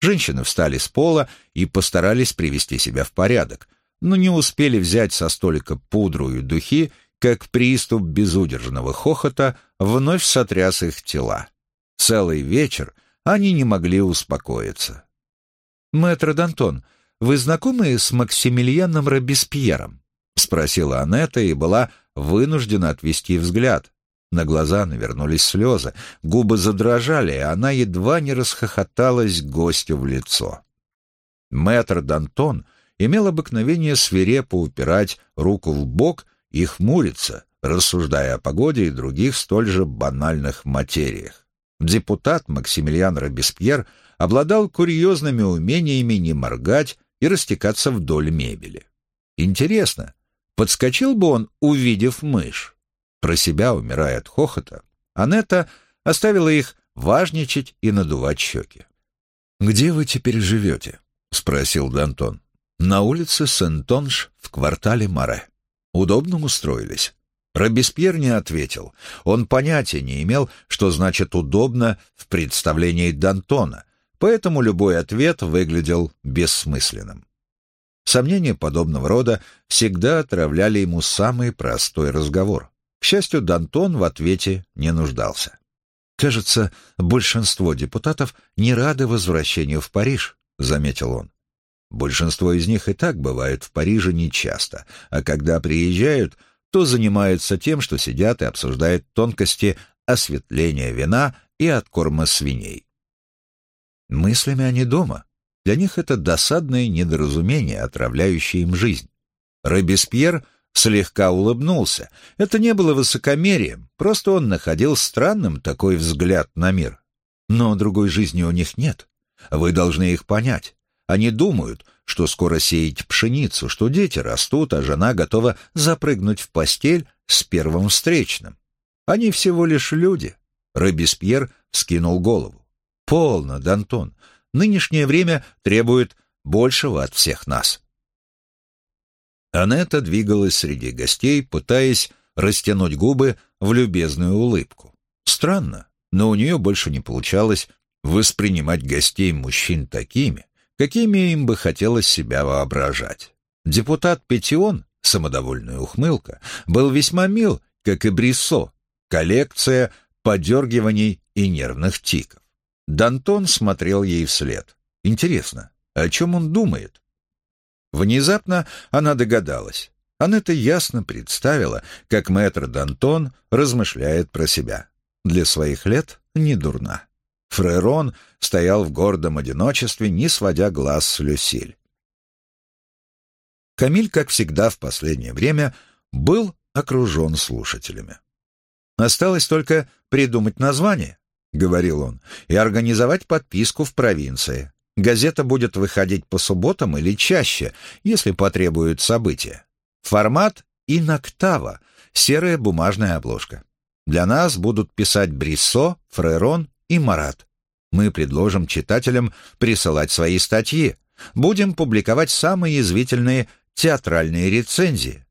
Женщины встали с пола и постарались привести себя в порядок, но не успели взять со столика пудру и духи, как приступ безудержного хохота вновь сотряс их тела. Целый вечер они не могли успокоиться. «Мэтр Д'Антон, вы знакомы с Максимилианом Робеспьером?» — спросила Анетта и была вынуждена отвести взгляд. На глаза навернулись слезы, губы задрожали, и она едва не расхохоталась гостю в лицо. Мэтр Д'Антон имел обыкновение свирепо упирать руку в бок и хмуриться, рассуждая о погоде и других столь же банальных материях. Депутат Максимилиан Робеспьер обладал курьезными умениями не моргать и растекаться вдоль мебели. Интересно, Подскочил бы он, увидев мышь. Про себя, умирая от хохота, Анетта оставила их важничать и надувать щеки. «Где вы теперь живете?» — спросил Д'Антон. «На улице Сент-Онж в квартале Море. Удобно устроились?» Робеспьер не ответил. Он понятия не имел, что значит «удобно» в представлении Д'Антона, поэтому любой ответ выглядел бессмысленным. Сомнения подобного рода всегда отравляли ему самый простой разговор. К счастью, Дантон в ответе не нуждался. «Кажется, большинство депутатов не рады возвращению в Париж», — заметил он. «Большинство из них и так бывают в Париже нечасто, а когда приезжают, то занимаются тем, что сидят и обсуждают тонкости осветления вина и откорма свиней. Мыслями они дома, для них это досадное недоразумение, отравляющее им жизнь. Робеспьер слегка улыбнулся. Это не было высокомерием, просто он находил странным такой взгляд на мир. Но другой жизни у них нет. Вы должны их понять. Они думают, что скоро сеять пшеницу, что дети растут, а жена готова запрыгнуть в постель с первым встречным. Они всего лишь люди. Робеспьер скинул голову. «Полно, Д'Антон. Нынешнее время требует большего от всех нас. Анетта двигалась среди гостей, пытаясь растянуть губы в любезную улыбку. Странно, но у нее больше не получалось воспринимать гостей мужчин такими, какими им бы хотелось себя воображать. Депутат Петион, самодовольная ухмылка, был весьма мил, как и Бриссо, коллекция подергиваний и нервных тиков. Дантон смотрел ей вслед. Интересно, о чем он думает? Внезапно она догадалась. Анетта ясно представила, как мэтр Дантон размышляет про себя. Для своих лет не дурна. Фрерон стоял в гордом одиночестве, не сводя глаз с Люсиль. Камиль, как всегда в последнее время, был окружен слушателями. «Осталось только придумать название», — говорил он, — «и организовать подписку в провинции. Газета будет выходить по субботам или чаще, если потребуют события. Формат иноктава, серая бумажная обложка. Для нас будут писать Бриссо, Фрерон и Марат. Мы предложим читателям присылать свои статьи. Будем публиковать самые язвительные театральные рецензии.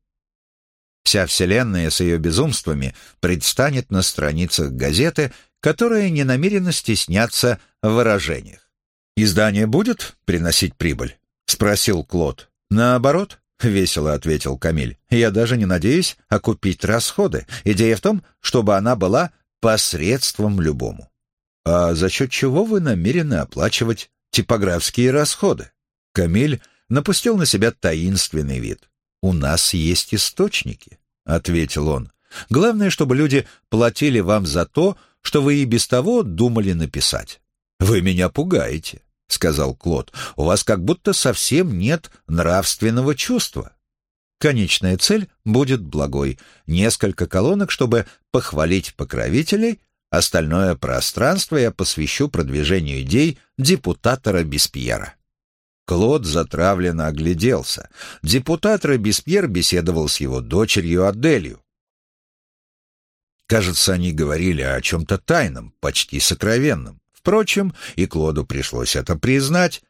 Вся вселенная с ее безумствами предстанет на страницах газеты, которая не намерена стесняться в выражениях. «Издание будет приносить прибыль?» — спросил Клод. «Наоборот», — весело ответил Камиль. «Я даже не надеюсь окупить расходы. Идея в том, чтобы она была посредством любому». «А за счет чего вы намерены оплачивать типографские расходы?» Камиль напустил на себя таинственный вид. «У нас есть источники», — ответил он. «Главное, чтобы люди платили вам за то, что вы и без того думали написать». «Вы меня пугаете», — сказал Клод. «У вас как будто совсем нет нравственного чувства». Конечная цель будет благой. Несколько колонок, чтобы похвалить покровителей, Остальное пространство я посвящу продвижению идей депутата Робеспьера. Клод затравленно огляделся. Депутат Робеспьер беседовал с его дочерью Аделью. Кажется, они говорили о чем-то тайном, почти сокровенном. Впрочем, и Клоду пришлось это признать.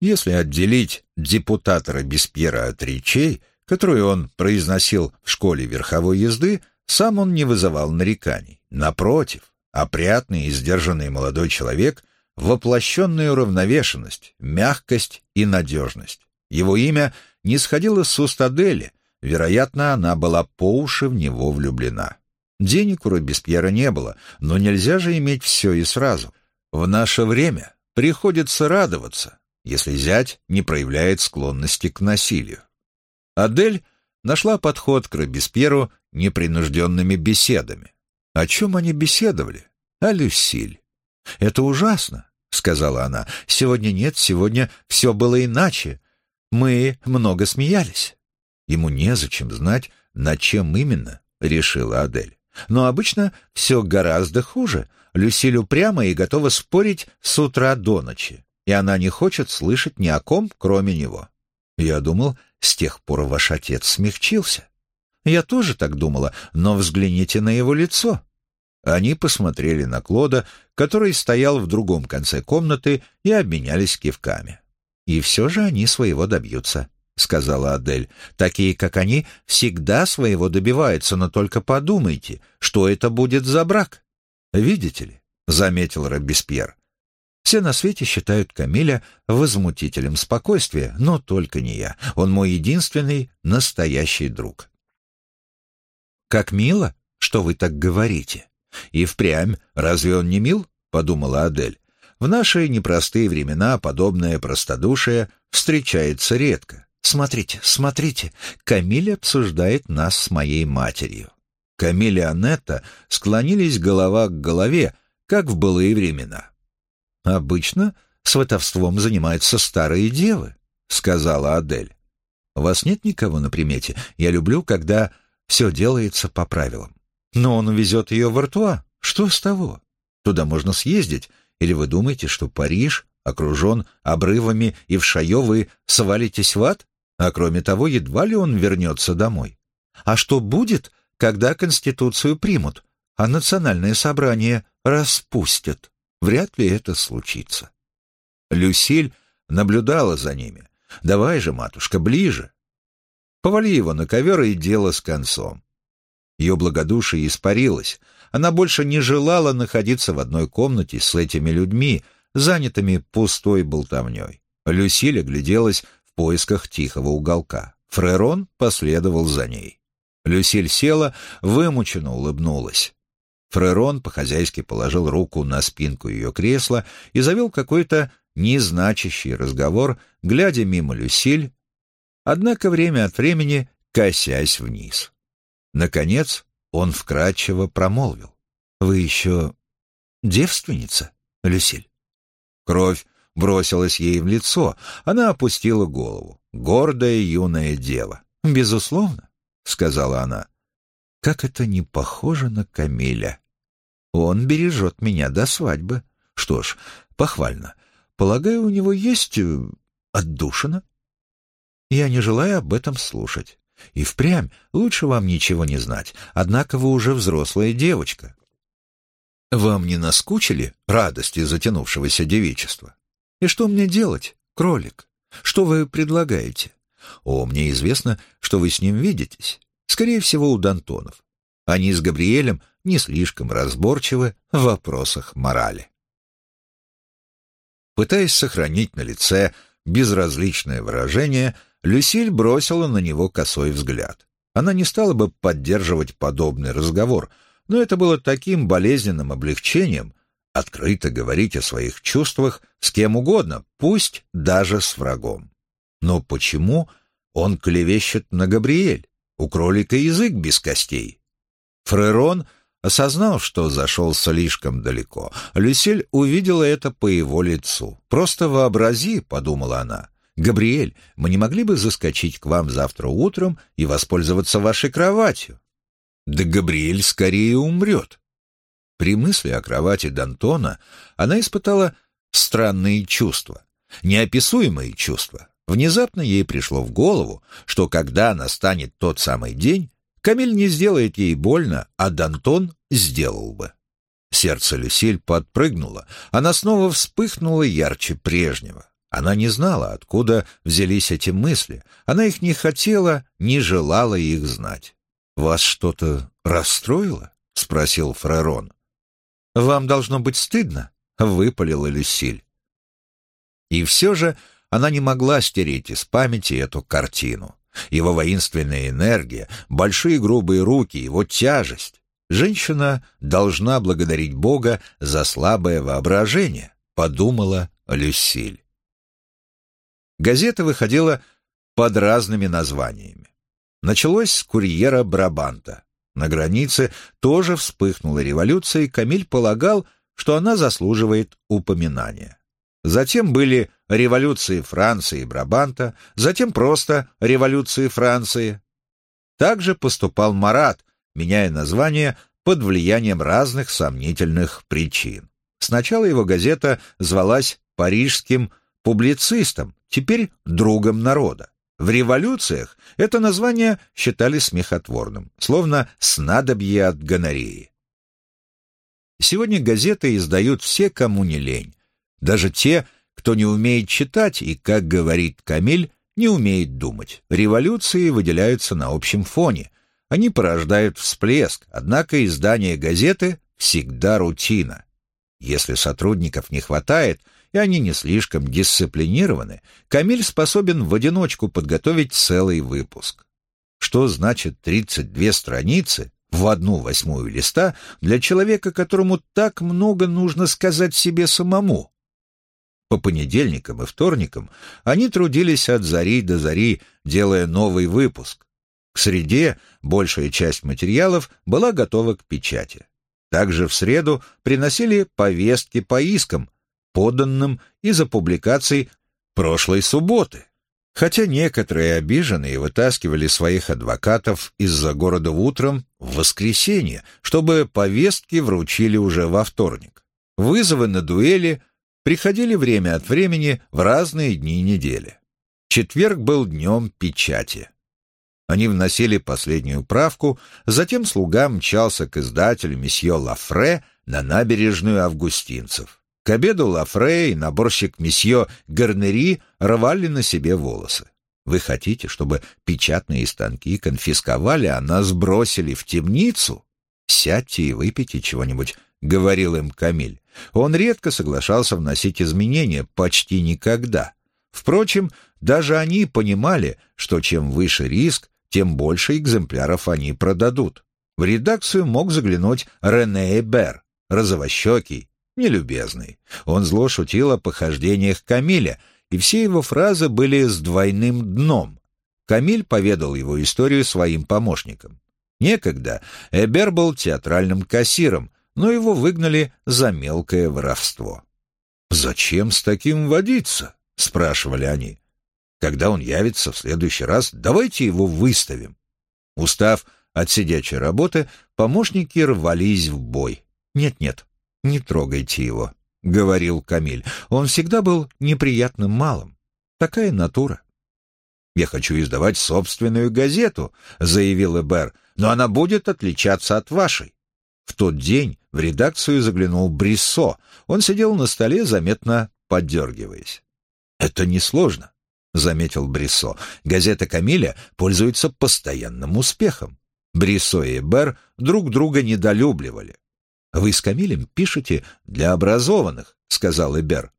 Если отделить депутата Робеспьера от речей, которые он произносил в школе верховой езды, сам он не вызывал нареканий. Напротив, Опрятный и сдержанный молодой человек — воплощенная уравновешенность, мягкость и надежность. Его имя не сходило с уст Адели, вероятно, она была по уши в него влюблена. Денег у Робеспьера не было, но нельзя же иметь все и сразу. В наше время приходится радоваться, если зять не проявляет склонности к насилию. Адель нашла подход к Робеспьеру непринужденными беседами. О чем они беседовали? О Люсиль. «Это ужасно», — сказала она. «Сегодня нет, сегодня все было иначе. Мы много смеялись». Ему незачем знать, над чем именно, решила Адель. Но обычно все гораздо хуже. Люсиль упряма и готова спорить с утра до ночи, и она не хочет слышать ни о ком, кроме него. Я думал, с тех пор ваш отец смягчился. Я тоже так думала, но взгляните на его лицо. Они посмотрели на Клода, который стоял в другом конце комнаты, и обменялись кивками. «И все же они своего добьются», — сказала Адель. «Такие, как они, всегда своего добиваются, но только подумайте, что это будет за брак». «Видите ли», — заметил Робеспьер, все на свете считают Камиля возмутителем спокойствия, но только не я. Он мой единственный настоящий друг. «Как мило, что вы так говорите», «И впрямь, разве он не мил?» — подумала Адель. «В наши непростые времена подобное простодушие встречается редко. Смотрите, смотрите, Камиль обсуждает нас с моей матерью». Камиль и Анетта склонились голова к голове, как в былые времена. «Обычно сватовством занимаются старые девы», — сказала Адель. «У вас нет никого на примете? Я люблю, когда все делается по правилам». Но он увезет ее в Артуа. Что с того? Туда можно съездить. Или вы думаете, что Париж окружен обрывами, и в шайо вы свалитесь в ад? А кроме того, едва ли он вернется домой. А что будет, когда Конституцию примут, а национальное собрание распустят? Вряд ли это случится. Люсиль наблюдала за ними. «Давай же, матушка, ближе!» Повали его на ковер, и дело с концом. Ее благодушие испарилось. Она больше не желала находиться в одной комнате с этими людьми, занятыми пустой болтовней. Люсиль огляделась в поисках тихого уголка. Фрерон последовал за ней. Люсиль села, вымученно улыбнулась. Фрерон по-хозяйски положил руку на спинку ее кресла и завел какой-то незначащий разговор, глядя мимо Люсиль, однако время от времени косясь вниз. Наконец он вкратчиво промолвил. «Вы еще девственница, Люсиль?» Кровь бросилась ей в лицо, она опустила голову. Гордая юная дева. «Безусловно», — сказала она. «Как это не похоже на Камиля. Он бережет меня до свадьбы. Что ж, похвально. Полагаю, у него есть э, отдушина?» «Я не желаю об этом слушать. И впрямь лучше вам ничего не знать, однако вы уже взрослая девочка. Вам не наскучили радости затянувшегося девичества? И что мне делать, кролик? Что вы предлагаете? О, мне известно, что вы с ним видитесь. Скорее всего, у Дантонов. Они с Габриэлем не слишком разборчивы в вопросах морали. Пытаясь сохранить на лице безразличное выражение, Люсиль бросила на него косой взгляд. Она не стала бы поддерживать подобный разговор, но это было таким болезненным облегчением открыто говорить о своих чувствах с кем угодно, пусть даже с врагом. Но почему он клевещет на Габриэль? У кролика язык без костей. Фрерон осознал, что зашел слишком далеко. Люсиль увидела это по его лицу. «Просто вообрази», — подумала она, «Габриэль, мы не могли бы заскочить к вам завтра утром и воспользоваться вашей кроватью?» «Да Габриэль скорее умрет». При мысли о кровати Д'Антона она испытала странные чувства, неописуемые чувства. Внезапно ей пришло в голову, что когда настанет тот самый день, Камиль не сделает ей больно, а Д'Антон сделал бы. Сердце Люсиль подпрыгнуло, она снова вспыхнула ярче прежнего. Она не знала, откуда взялись эти мысли. Она их не хотела, не желала их знать. «Вас что-то расстроило?» — спросил Фрерон. «Вам должно быть стыдно», — выпалила Люсиль. И все же она не могла стереть из памяти эту картину. Его воинственная энергия, большие грубые руки, его тяжесть. Женщина должна благодарить Бога за слабое воображение, подумала Люсиль. Газета выходила под разными названиями. Началось с курьера Брабанта. На границе тоже вспыхнула революция, и Камиль полагал, что она заслуживает упоминания. Затем были революции Франции и Брабанта, затем просто революции Франции. Также поступал Марат, меняя название под влиянием разных сомнительных причин. Сначала его газета звалась «Парижским публицистом, теперь другом народа. В революциях это название считали смехотворным, словно снадобье от гонореи. Сегодня газеты издают все, кому не лень. Даже те, кто не умеет читать и, как говорит Камиль, не умеет думать. Революции выделяются на общем фоне. Они порождают всплеск, однако издание газеты всегда рутина. Если сотрудников не хватает – и они не слишком дисциплинированы, Камиль способен в одиночку подготовить целый выпуск. Что значит 32 страницы в одну восьмую листа для человека, которому так много нужно сказать себе самому? По понедельникам и вторникам они трудились от зари до зари, делая новый выпуск. К среде большая часть материалов была готова к печати. Также в среду приносили повестки по искам, поданным из-за публикаций прошлой субботы. Хотя некоторые обиженные вытаскивали своих адвокатов из-за города утром в воскресенье, чтобы повестки вручили уже во вторник. Вызовы на дуэли приходили время от времени в разные дни недели. Четверг был днем печати. Они вносили последнюю правку, затем слуга мчался к издателю месье Лафре на набережную августинцев. К обеду Лафре и наборщик месье Гарнери рвали на себе волосы. Вы хотите, чтобы печатные станки конфисковали, а нас бросили в темницу? Сядьте и выпейте чего-нибудь, — говорил им Камиль. Он редко соглашался вносить изменения, почти никогда. Впрочем, даже они понимали, что чем выше риск, тем больше экземпляров они продадут. В редакцию мог заглянуть Рене Эбер, розовощекий, нелюбезный. Он зло шутил о похождениях Камиля, и все его фразы были с двойным дном. Камиль поведал его историю своим помощникам. Некогда Эбер был театральным кассиром, но его выгнали за мелкое воровство. «Зачем с таким водиться?» — спрашивали они. «Когда он явится в следующий раз, давайте его выставим». Устав от сидячей работы, помощники рвались в бой. «Нет-нет, не трогайте его», — говорил Камиль. «Он всегда был неприятным малым. Такая натура». «Я хочу издавать собственную газету», — заявил Эбер, «но она будет отличаться от вашей». В тот день в редакцию заглянул Бриссо. Он сидел на столе, заметно поддергиваясь. «Это несложно», — заметил Бриссо. «Газета Камиля пользуется постоянным успехом. Бриссо и Эбер друг друга недолюбливали. «Вы с Камилем пишете для образованных», — сказал Эбер.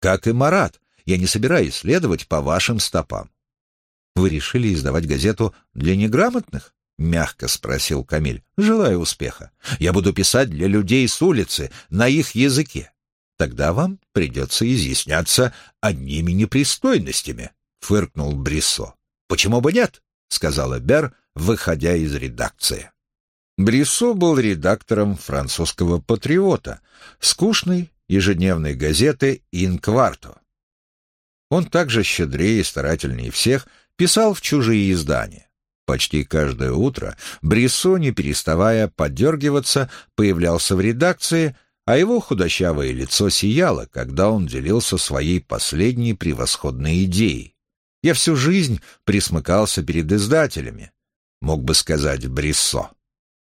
«Как и Марат, я не собираюсь следовать по вашим стопам». «Вы решили издавать газету для неграмотных?» — мягко спросил Камиль. «Желаю успеха. Я буду писать для людей с улицы, на их языке. Тогда вам придется изъясняться одними непристойностями», — фыркнул Бриссо. «Почему бы нет?» — сказал Эбер, выходя из редакции. Бриссо был редактором французского «Патриота», скучной ежедневной газеты «Инкварто». Он также щедрее и старательнее всех писал в чужие издания. Почти каждое утро Бриссо, не переставая подергиваться, появлялся в редакции, а его худощавое лицо сияло, когда он делился своей последней превосходной идеей. «Я всю жизнь присмыкался перед издателями», — мог бы сказать Бриссо.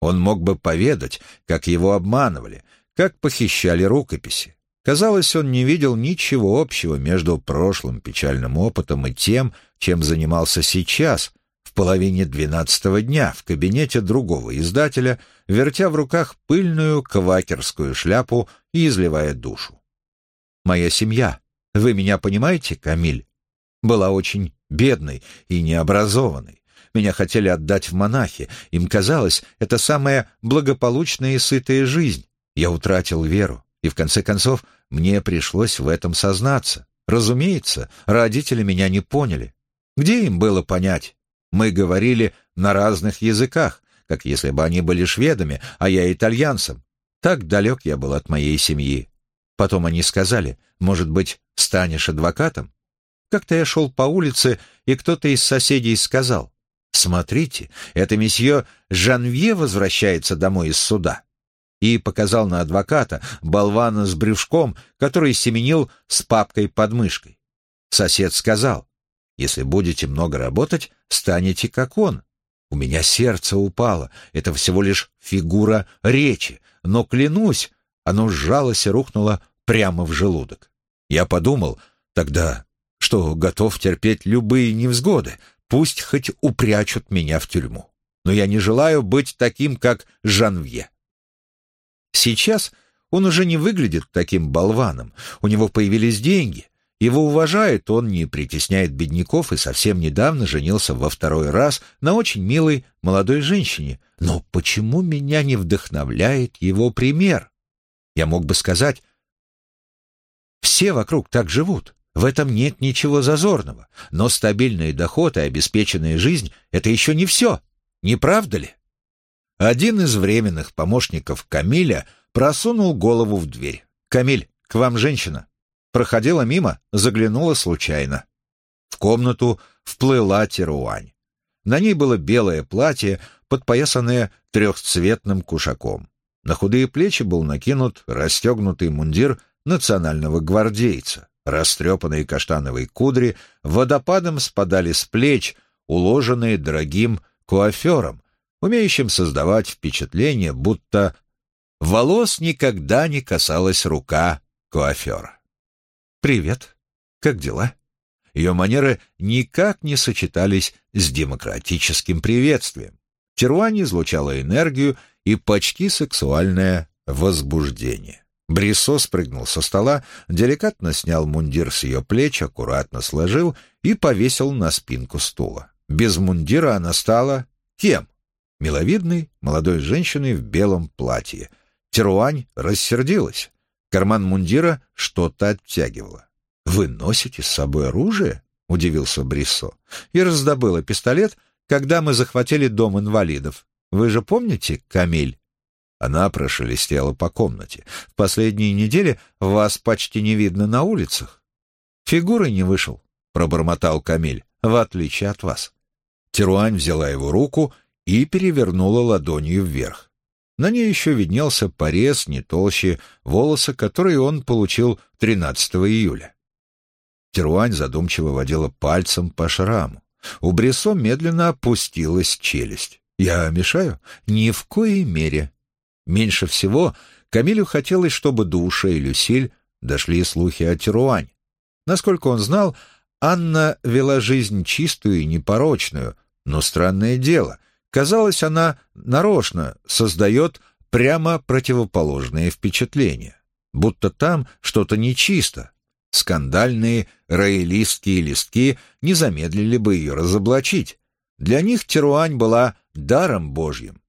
Он мог бы поведать, как его обманывали, как похищали рукописи. Казалось, он не видел ничего общего между прошлым печальным опытом и тем, чем занимался сейчас, в половине двенадцатого дня, в кабинете другого издателя, вертя в руках пыльную квакерскую шляпу и изливая душу. «Моя семья, вы меня понимаете, Камиль?» была очень бедной и необразованной. Меня хотели отдать в монахи. Им казалось, это самая благополучная и сытая жизнь. Я утратил веру, и в конце концов мне пришлось в этом сознаться. Разумеется, родители меня не поняли. Где им было понять? Мы говорили на разных языках, как если бы они были шведами, а я итальянцем. Так далек я был от моей семьи. Потом они сказали, может быть, станешь адвокатом? Как-то я шел по улице, и кто-то из соседей сказал, «Смотрите, это месье Жанвье возвращается домой из суда» и показал на адвоката, болвана с брюшком, который семенил с папкой под мышкой. Сосед сказал, «Если будете много работать, станете как он». У меня сердце упало, это всего лишь фигура речи, но, клянусь, оно сжалось и рухнуло прямо в желудок. Я подумал, тогда что готов терпеть любые невзгоды, Пусть хоть упрячут меня в тюрьму. Но я не желаю быть таким, как Жанвье. Сейчас он уже не выглядит таким болваном. У него появились деньги. Его уважают, он не притесняет бедняков и совсем недавно женился во второй раз на очень милой молодой женщине. Но почему меня не вдохновляет его пример? Я мог бы сказать, все вокруг так живут. В этом нет ничего зазорного, но стабильный доход и обеспеченная жизнь — это еще не все, не правда ли? Один из временных помощников Камиля просунул голову в дверь. «Камиль, к вам женщина». Проходила мимо, заглянула случайно. В комнату вплыла Теруань. На ней было белое платье, подпоясанное трехцветным кушаком. На худые плечи был накинут расстегнутый мундир национального гвардейца. Растрепанные каштановые кудри водопадом спадали с плеч, уложенные дорогим куафером, умеющим создавать впечатление, будто волос никогда не касалась рука куафера. «Привет. Как дела?» Ее манеры никак не сочетались с демократическим приветствием. Теруань излучала энергию и почти сексуальное возбуждение. Брисо спрыгнул со стола, деликатно снял мундир с ее плеч, аккуратно сложил и повесил на спинку стула. Без мундира она стала кем? Миловидной молодой женщиной в белом платье. Теруань рассердилась. Карман мундира что-то оттягивало. «Вы носите с собой оружие?» — удивился Бриссо. «И раздобыла пистолет, когда мы захватили дом инвалидов. Вы же помните, Камиль?» Она прошелестела по комнате. «В последние недели вас почти не видно на улицах». «Фигурой не вышел», — пробормотал Камиль, — «в отличие от вас». Теруань взяла его руку и перевернула ладонью вверх. На ней еще виднелся порез не толще волоса, который он получил 13 июля. Теруань задумчиво водила пальцем по шраму. У Бресо медленно опустилась челюсть. «Я мешаю?» «Ни в коей мере». Меньше всего Камилю хотелось, чтобы Душа и Люсиль дошли слухи о Теруань. Насколько он знал, Анна вела жизнь чистую и непорочную, но странное дело, казалось, она нарочно создает прямо противоположное впечатление, будто там что-то нечисто, Скандальные роялистские листки не замедлили бы ее разоблачить. Для них Теруань была даром Божьим.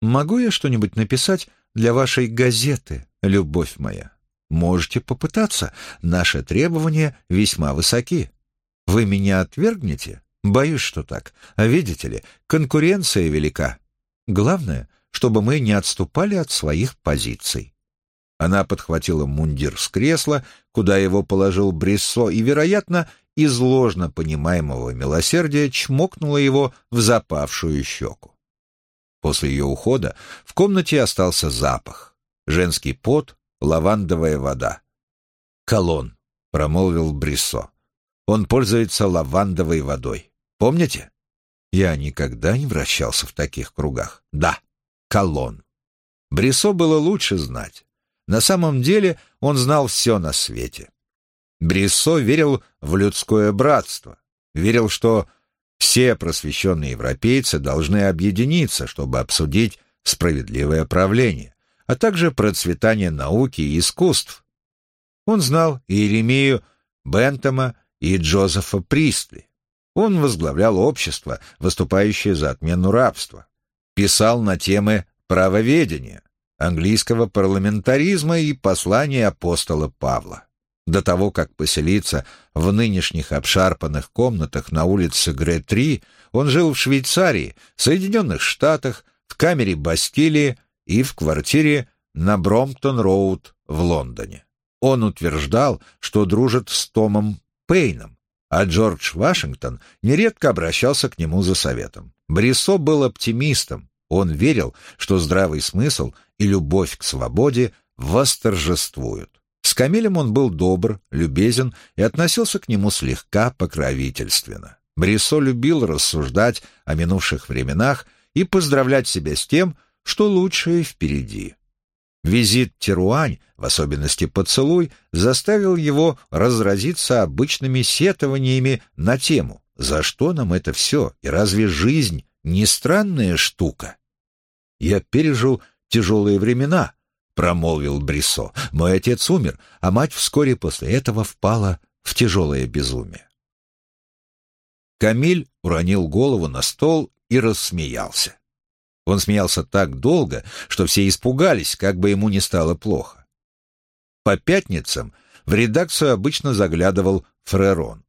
«Могу я что-нибудь написать для вашей газеты, любовь моя? Можете попытаться. Наши требования весьма высоки. Вы меня отвергнете? Боюсь, что так. Видите ли, конкуренция велика. Главное, чтобы мы не отступали от своих позиций. Она подхватила мундир с кресла, куда его положил Брессо, и, вероятно, из ложно понимаемого милосердия чмокнула его в запавшую щеку. После ее ухода в комнате остался запах. Женский пот, лавандовая вода. «Колон», — промолвил Брессо. «Он пользуется лавандовой водой. Помните?» Я никогда не вращался в таких кругах. Да, колон. Брисо было лучше знать. На самом деле он знал все на свете. Бриссо верил в людское братство, верил, что все просвещенные европейцы должны объединиться, чтобы обсудить справедливое правление, а также процветание науки и искусств. Он знал Иеремию Бентома и Джозефа Пристли. Он возглавлял общество, выступающее за отмену рабства. Писал на темы правоведения, английского парламентаризма и послания апостола Павла. До того, как поселиться в нынешних обшарпанных комнатах на улице Гре-3, он жил в Швейцарии, Соединенных Штатах, в камере Бастилии и в квартире на Бромптон-Роуд в Лондоне. Он утверждал, что дружит с Томом Пейном, а Джордж Вашингтон нередко обращался к нему за советом. Брисо был оптимистом, он верил, что здравый смысл и любовь к свободе восторжествуют. С Камилем он был добр, любезен и относился к нему слегка покровительственно. Брисо любил рассуждать о минувших временах и поздравлять себя с тем, что лучшее впереди. Визит Теруань, в особенности поцелуй, заставил его разразиться обычными сетованиями на тему «За что нам это все? И разве жизнь не странная штука?» Я пережил тяжелые времена, промолвил Брисо. Мой отец умер, а мать вскоре после этого впала в тяжелое безумие. Камиль уронил голову на стол и рассмеялся. Он смеялся так долго, что все испугались, как бы ему не стало плохо. По пятницам в редакцию обычно заглядывал Фрерон.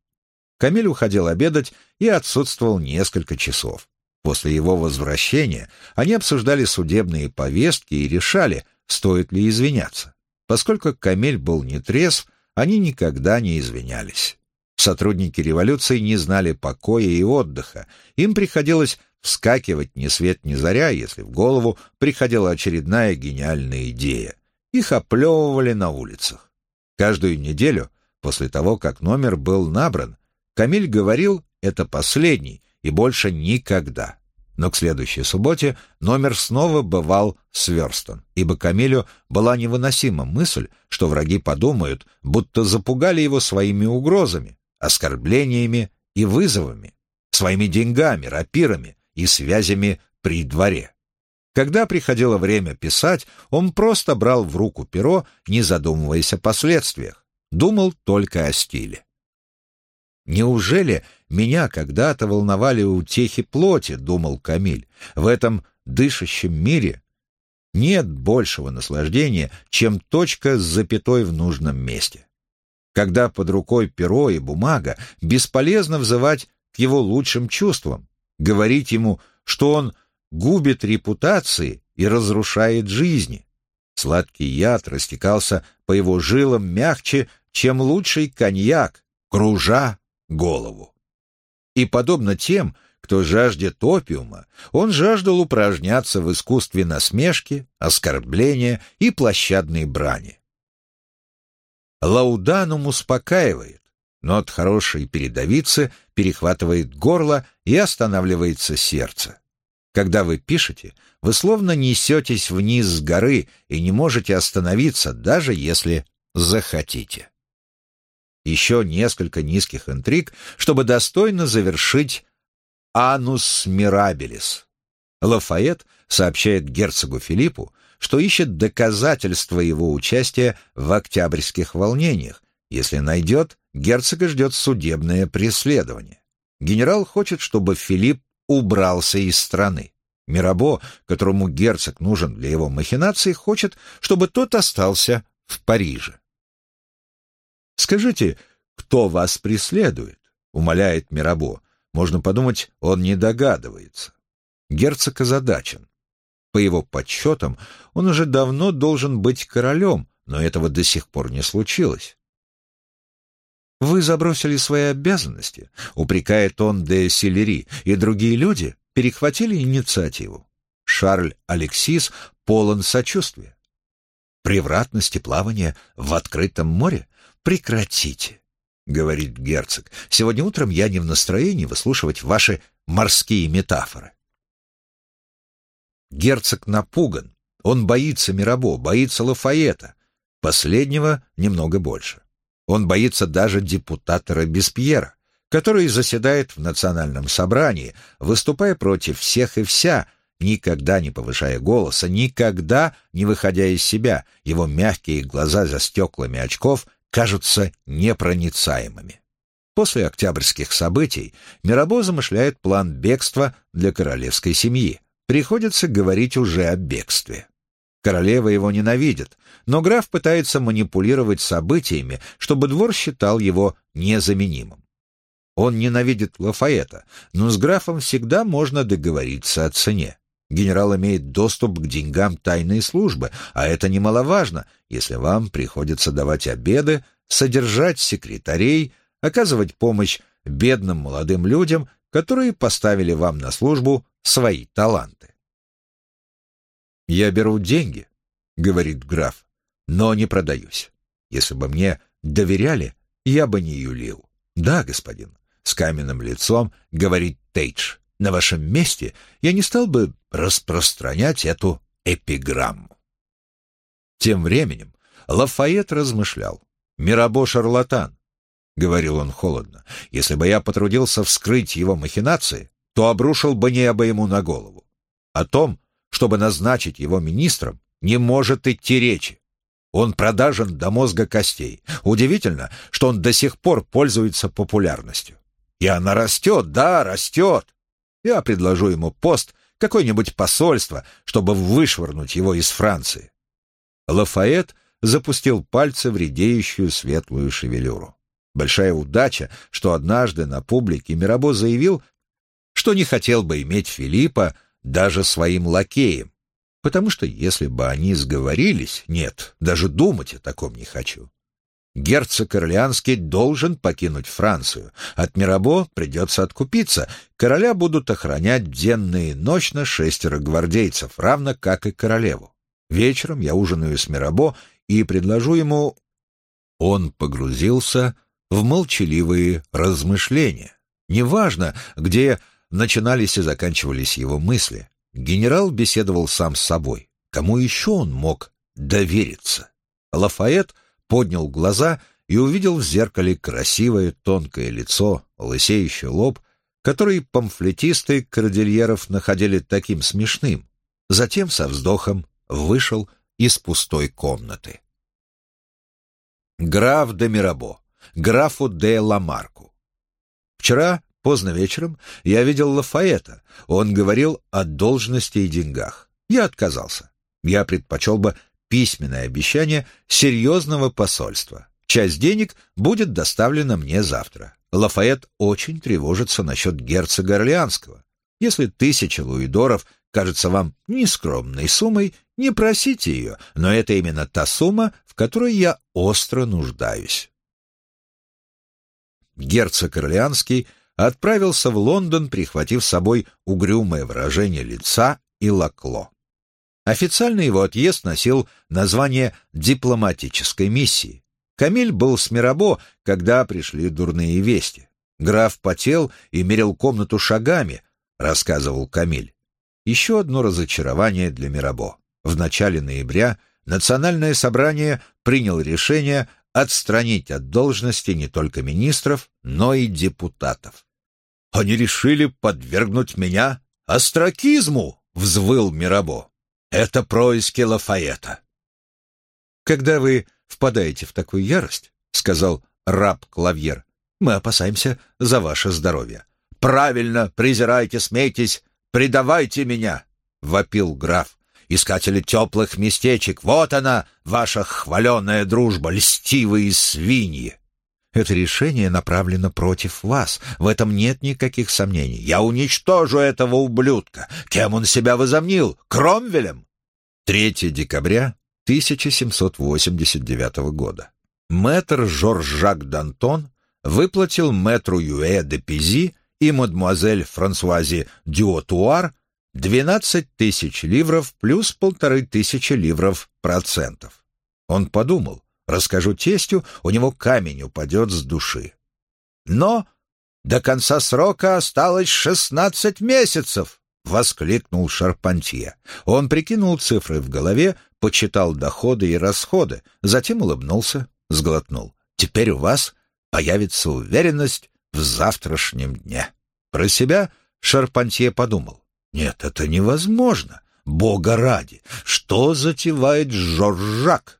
Камиль уходил обедать и отсутствовал несколько часов. После его возвращения они обсуждали судебные повестки и решали, стоит ли извиняться. Поскольку Камель был нетрезв, они никогда не извинялись. Сотрудники революции не знали покоя и отдыха. Им приходилось вскакивать ни свет ни заря, если в голову приходила очередная гениальная идея. Их оплевывали на улицах. Каждую неделю, после того, как номер был набран, Камиль говорил «это последний», и больше никогда. Но к следующей субботе номер снова бывал сверстан, ибо Камилю была невыносима мысль, что враги подумают, будто запугали его своими угрозами, оскорблениями и вызовами, своими деньгами, рапирами и связями при дворе. Когда приходило время писать, он просто брал в руку перо, не задумываясь о последствиях, думал только о стиле. «Неужели меня когда-то волновали утехи плоти?» — думал Камиль. «В этом дышащем мире нет большего наслаждения, чем точка с запятой в нужном месте. Когда под рукой перо и бумага, бесполезно взывать к его лучшим чувствам, говорить ему, что он губит репутации и разрушает жизни. Сладкий яд растекался по его жилам мягче, чем лучший коньяк, кружа голову. И подобно тем, кто жаждет опиума, он жаждал упражняться в искусстве насмешки, оскорбления и площадной брани. Лауданум успокаивает, но от хорошей передовицы перехватывает горло и останавливается сердце. Когда вы пишете, вы словно несетесь вниз с горы и не можете остановиться, даже если захотите. Еще несколько низких интриг, чтобы достойно завершить «анус мирабелис». Лафайет сообщает герцогу Филиппу, что ищет доказательства его участия в октябрьских волнениях. Если найдет, герцога ждет судебное преследование. Генерал хочет, чтобы Филипп убрался из страны. Мирабо, которому герцог нужен для его махинаций, хочет, чтобы тот остался в Париже. «Скажите, кто вас преследует?» — умоляет Мирабо. Можно подумать, он не догадывается. Герцог озадачен. По его подсчетам, он уже давно должен быть королем, но этого до сих пор не случилось. «Вы забросили свои обязанности», — упрекает он де Силери, и другие люди перехватили инициативу. Шарль Алексис полон сочувствия. «Превратности плавания в открытом море? Прекратите», — говорит герцог. «Сегодня утром я не в настроении выслушивать ваши морские метафоры». Герцог напуган. Он боится Мирабо, боится Лафаета. Последнего немного больше. Он боится даже депутата Робеспьера, который заседает в национальном собрании, выступая против всех и вся, никогда не повышая голоса, никогда не выходя из себя. Его мягкие глаза за стеклами очков кажутся непроницаемыми. После октябрьских событий Мирабо замышляет план бегства для королевской семьи. Приходится говорить уже о бегстве. Королева его ненавидит, но граф пытается манипулировать событиями, чтобы двор считал его незаменимым. Он ненавидит Лафаэта, но с графом всегда можно договориться о цене. Генерал имеет доступ к деньгам тайной службы, а это немаловажно, если вам приходится давать обеды, содержать секретарей, оказывать помощь бедным молодым людям, которые поставили вам на службу свои таланты. «Я беру деньги», — говорит граф, — «но не продаюсь. Если бы мне доверяли, я бы не юлил». «Да, господин», — с каменным лицом говорит Тейдж, — «на вашем месте я не стал бы распространять эту эпиграмму». Тем временем Лафайет размышлял. «Мирабо шарлатан», — говорил он холодно. «Если бы я потрудился вскрыть его махинации, то обрушил бы небо ему на голову. О том, чтобы назначить его министром, не может идти речи. Он продажен до мозга костей. Удивительно, что он до сих пор пользуется популярностью. И она растет, да, растет. Я предложу ему пост, какое-нибудь посольство, чтобы вышвырнуть его из Франции. Лафайет запустил пальцы в редеющую светлую шевелюру. Большая удача, что однажды на публике Мирабо заявил, что не хотел бы иметь Филиппа даже своим лакеем, потому что если бы они сговорились, нет, даже думать о таком не хочу. Герцог Орлеанский должен покинуть Францию. От Мирабо придется откупиться. Короля будут охранять денно и ночно шестеро гвардейцев, равно как и королеву. Вечером я ужинаю с Мирабо и предложу ему... Он погрузился в молчаливые размышления. Неважно, где начинались и заканчивались его мысли. Генерал беседовал сам с собой. Кому еще он мог довериться? Лафайет поднял глаза и увидел в зеркале красивое тонкое лицо, лысеющий лоб, который памфлетисты Кордильеров находили таким смешным. Затем со вздохом вышел из пустой комнаты. Граф де Мирабо, графу де Ламарку. Вчера, поздно вечером, я видел Лафаэта. Он говорил о должности и деньгах. Я отказался. Я предпочел бы письменное обещание серьезного посольства. Часть денег будет доставлена мне завтра. Лафайет очень тревожится насчет герцога Орлеанского. Если тысяча луидоров кажется вам нескромной суммой, не просите ее, но это именно та сумма, в которой я остро нуждаюсь. Герцог Орлеанский отправился в Лондон, прихватив с собой угрюмое выражение лица и лакло. Официально его отъезд носил название дипломатической миссии. Камиль был с Мирабо, когда пришли дурные вести. Граф потел и мерил комнату шагами, рассказывал Камиль. Еще одно разочарование для Мирабо. В начале ноября Национальное собрание приняло решение отстранить от должности не только министров, но и депутатов. «Они решили подвергнуть меня остракизму!» — взвыл Мирабо. «Это происки Лафаэта». «Когда вы впадаете в такую ярость, — сказал раб Клавьер, — мы опасаемся за ваше здоровье. — Правильно, презирайте, смейтесь, предавайте меня, — вопил граф. Искатели теплых местечек, вот она, ваша хваленая дружба, льстивые свиньи. Это решение направлено против вас, в этом нет никаких сомнений. Я уничтожу этого ублюдка. Кем он себя возомнил? Кромвелем? 3 декабря 1789 года. Мэтр Жорж-Жак Д'Антон выплатил мэтру Юэ де Пизи и мадемуазель Франсуазе Дюотуар 12 тысяч ливров плюс полторы тысячи ливров процентов. Он подумал, расскажу тестю, у него камень упадет с души. Но до конца срока осталось шестнадцать месяцев, — воскликнул Шарпантье. Он прикинул цифры в голове, почитал доходы и расходы, затем улыбнулся, сглотнул. «Теперь у вас появится уверенность в завтрашнем дне». Про себя Шарпантье подумал. «Нет, это невозможно. Бога ради! Что затевает Жоржак?»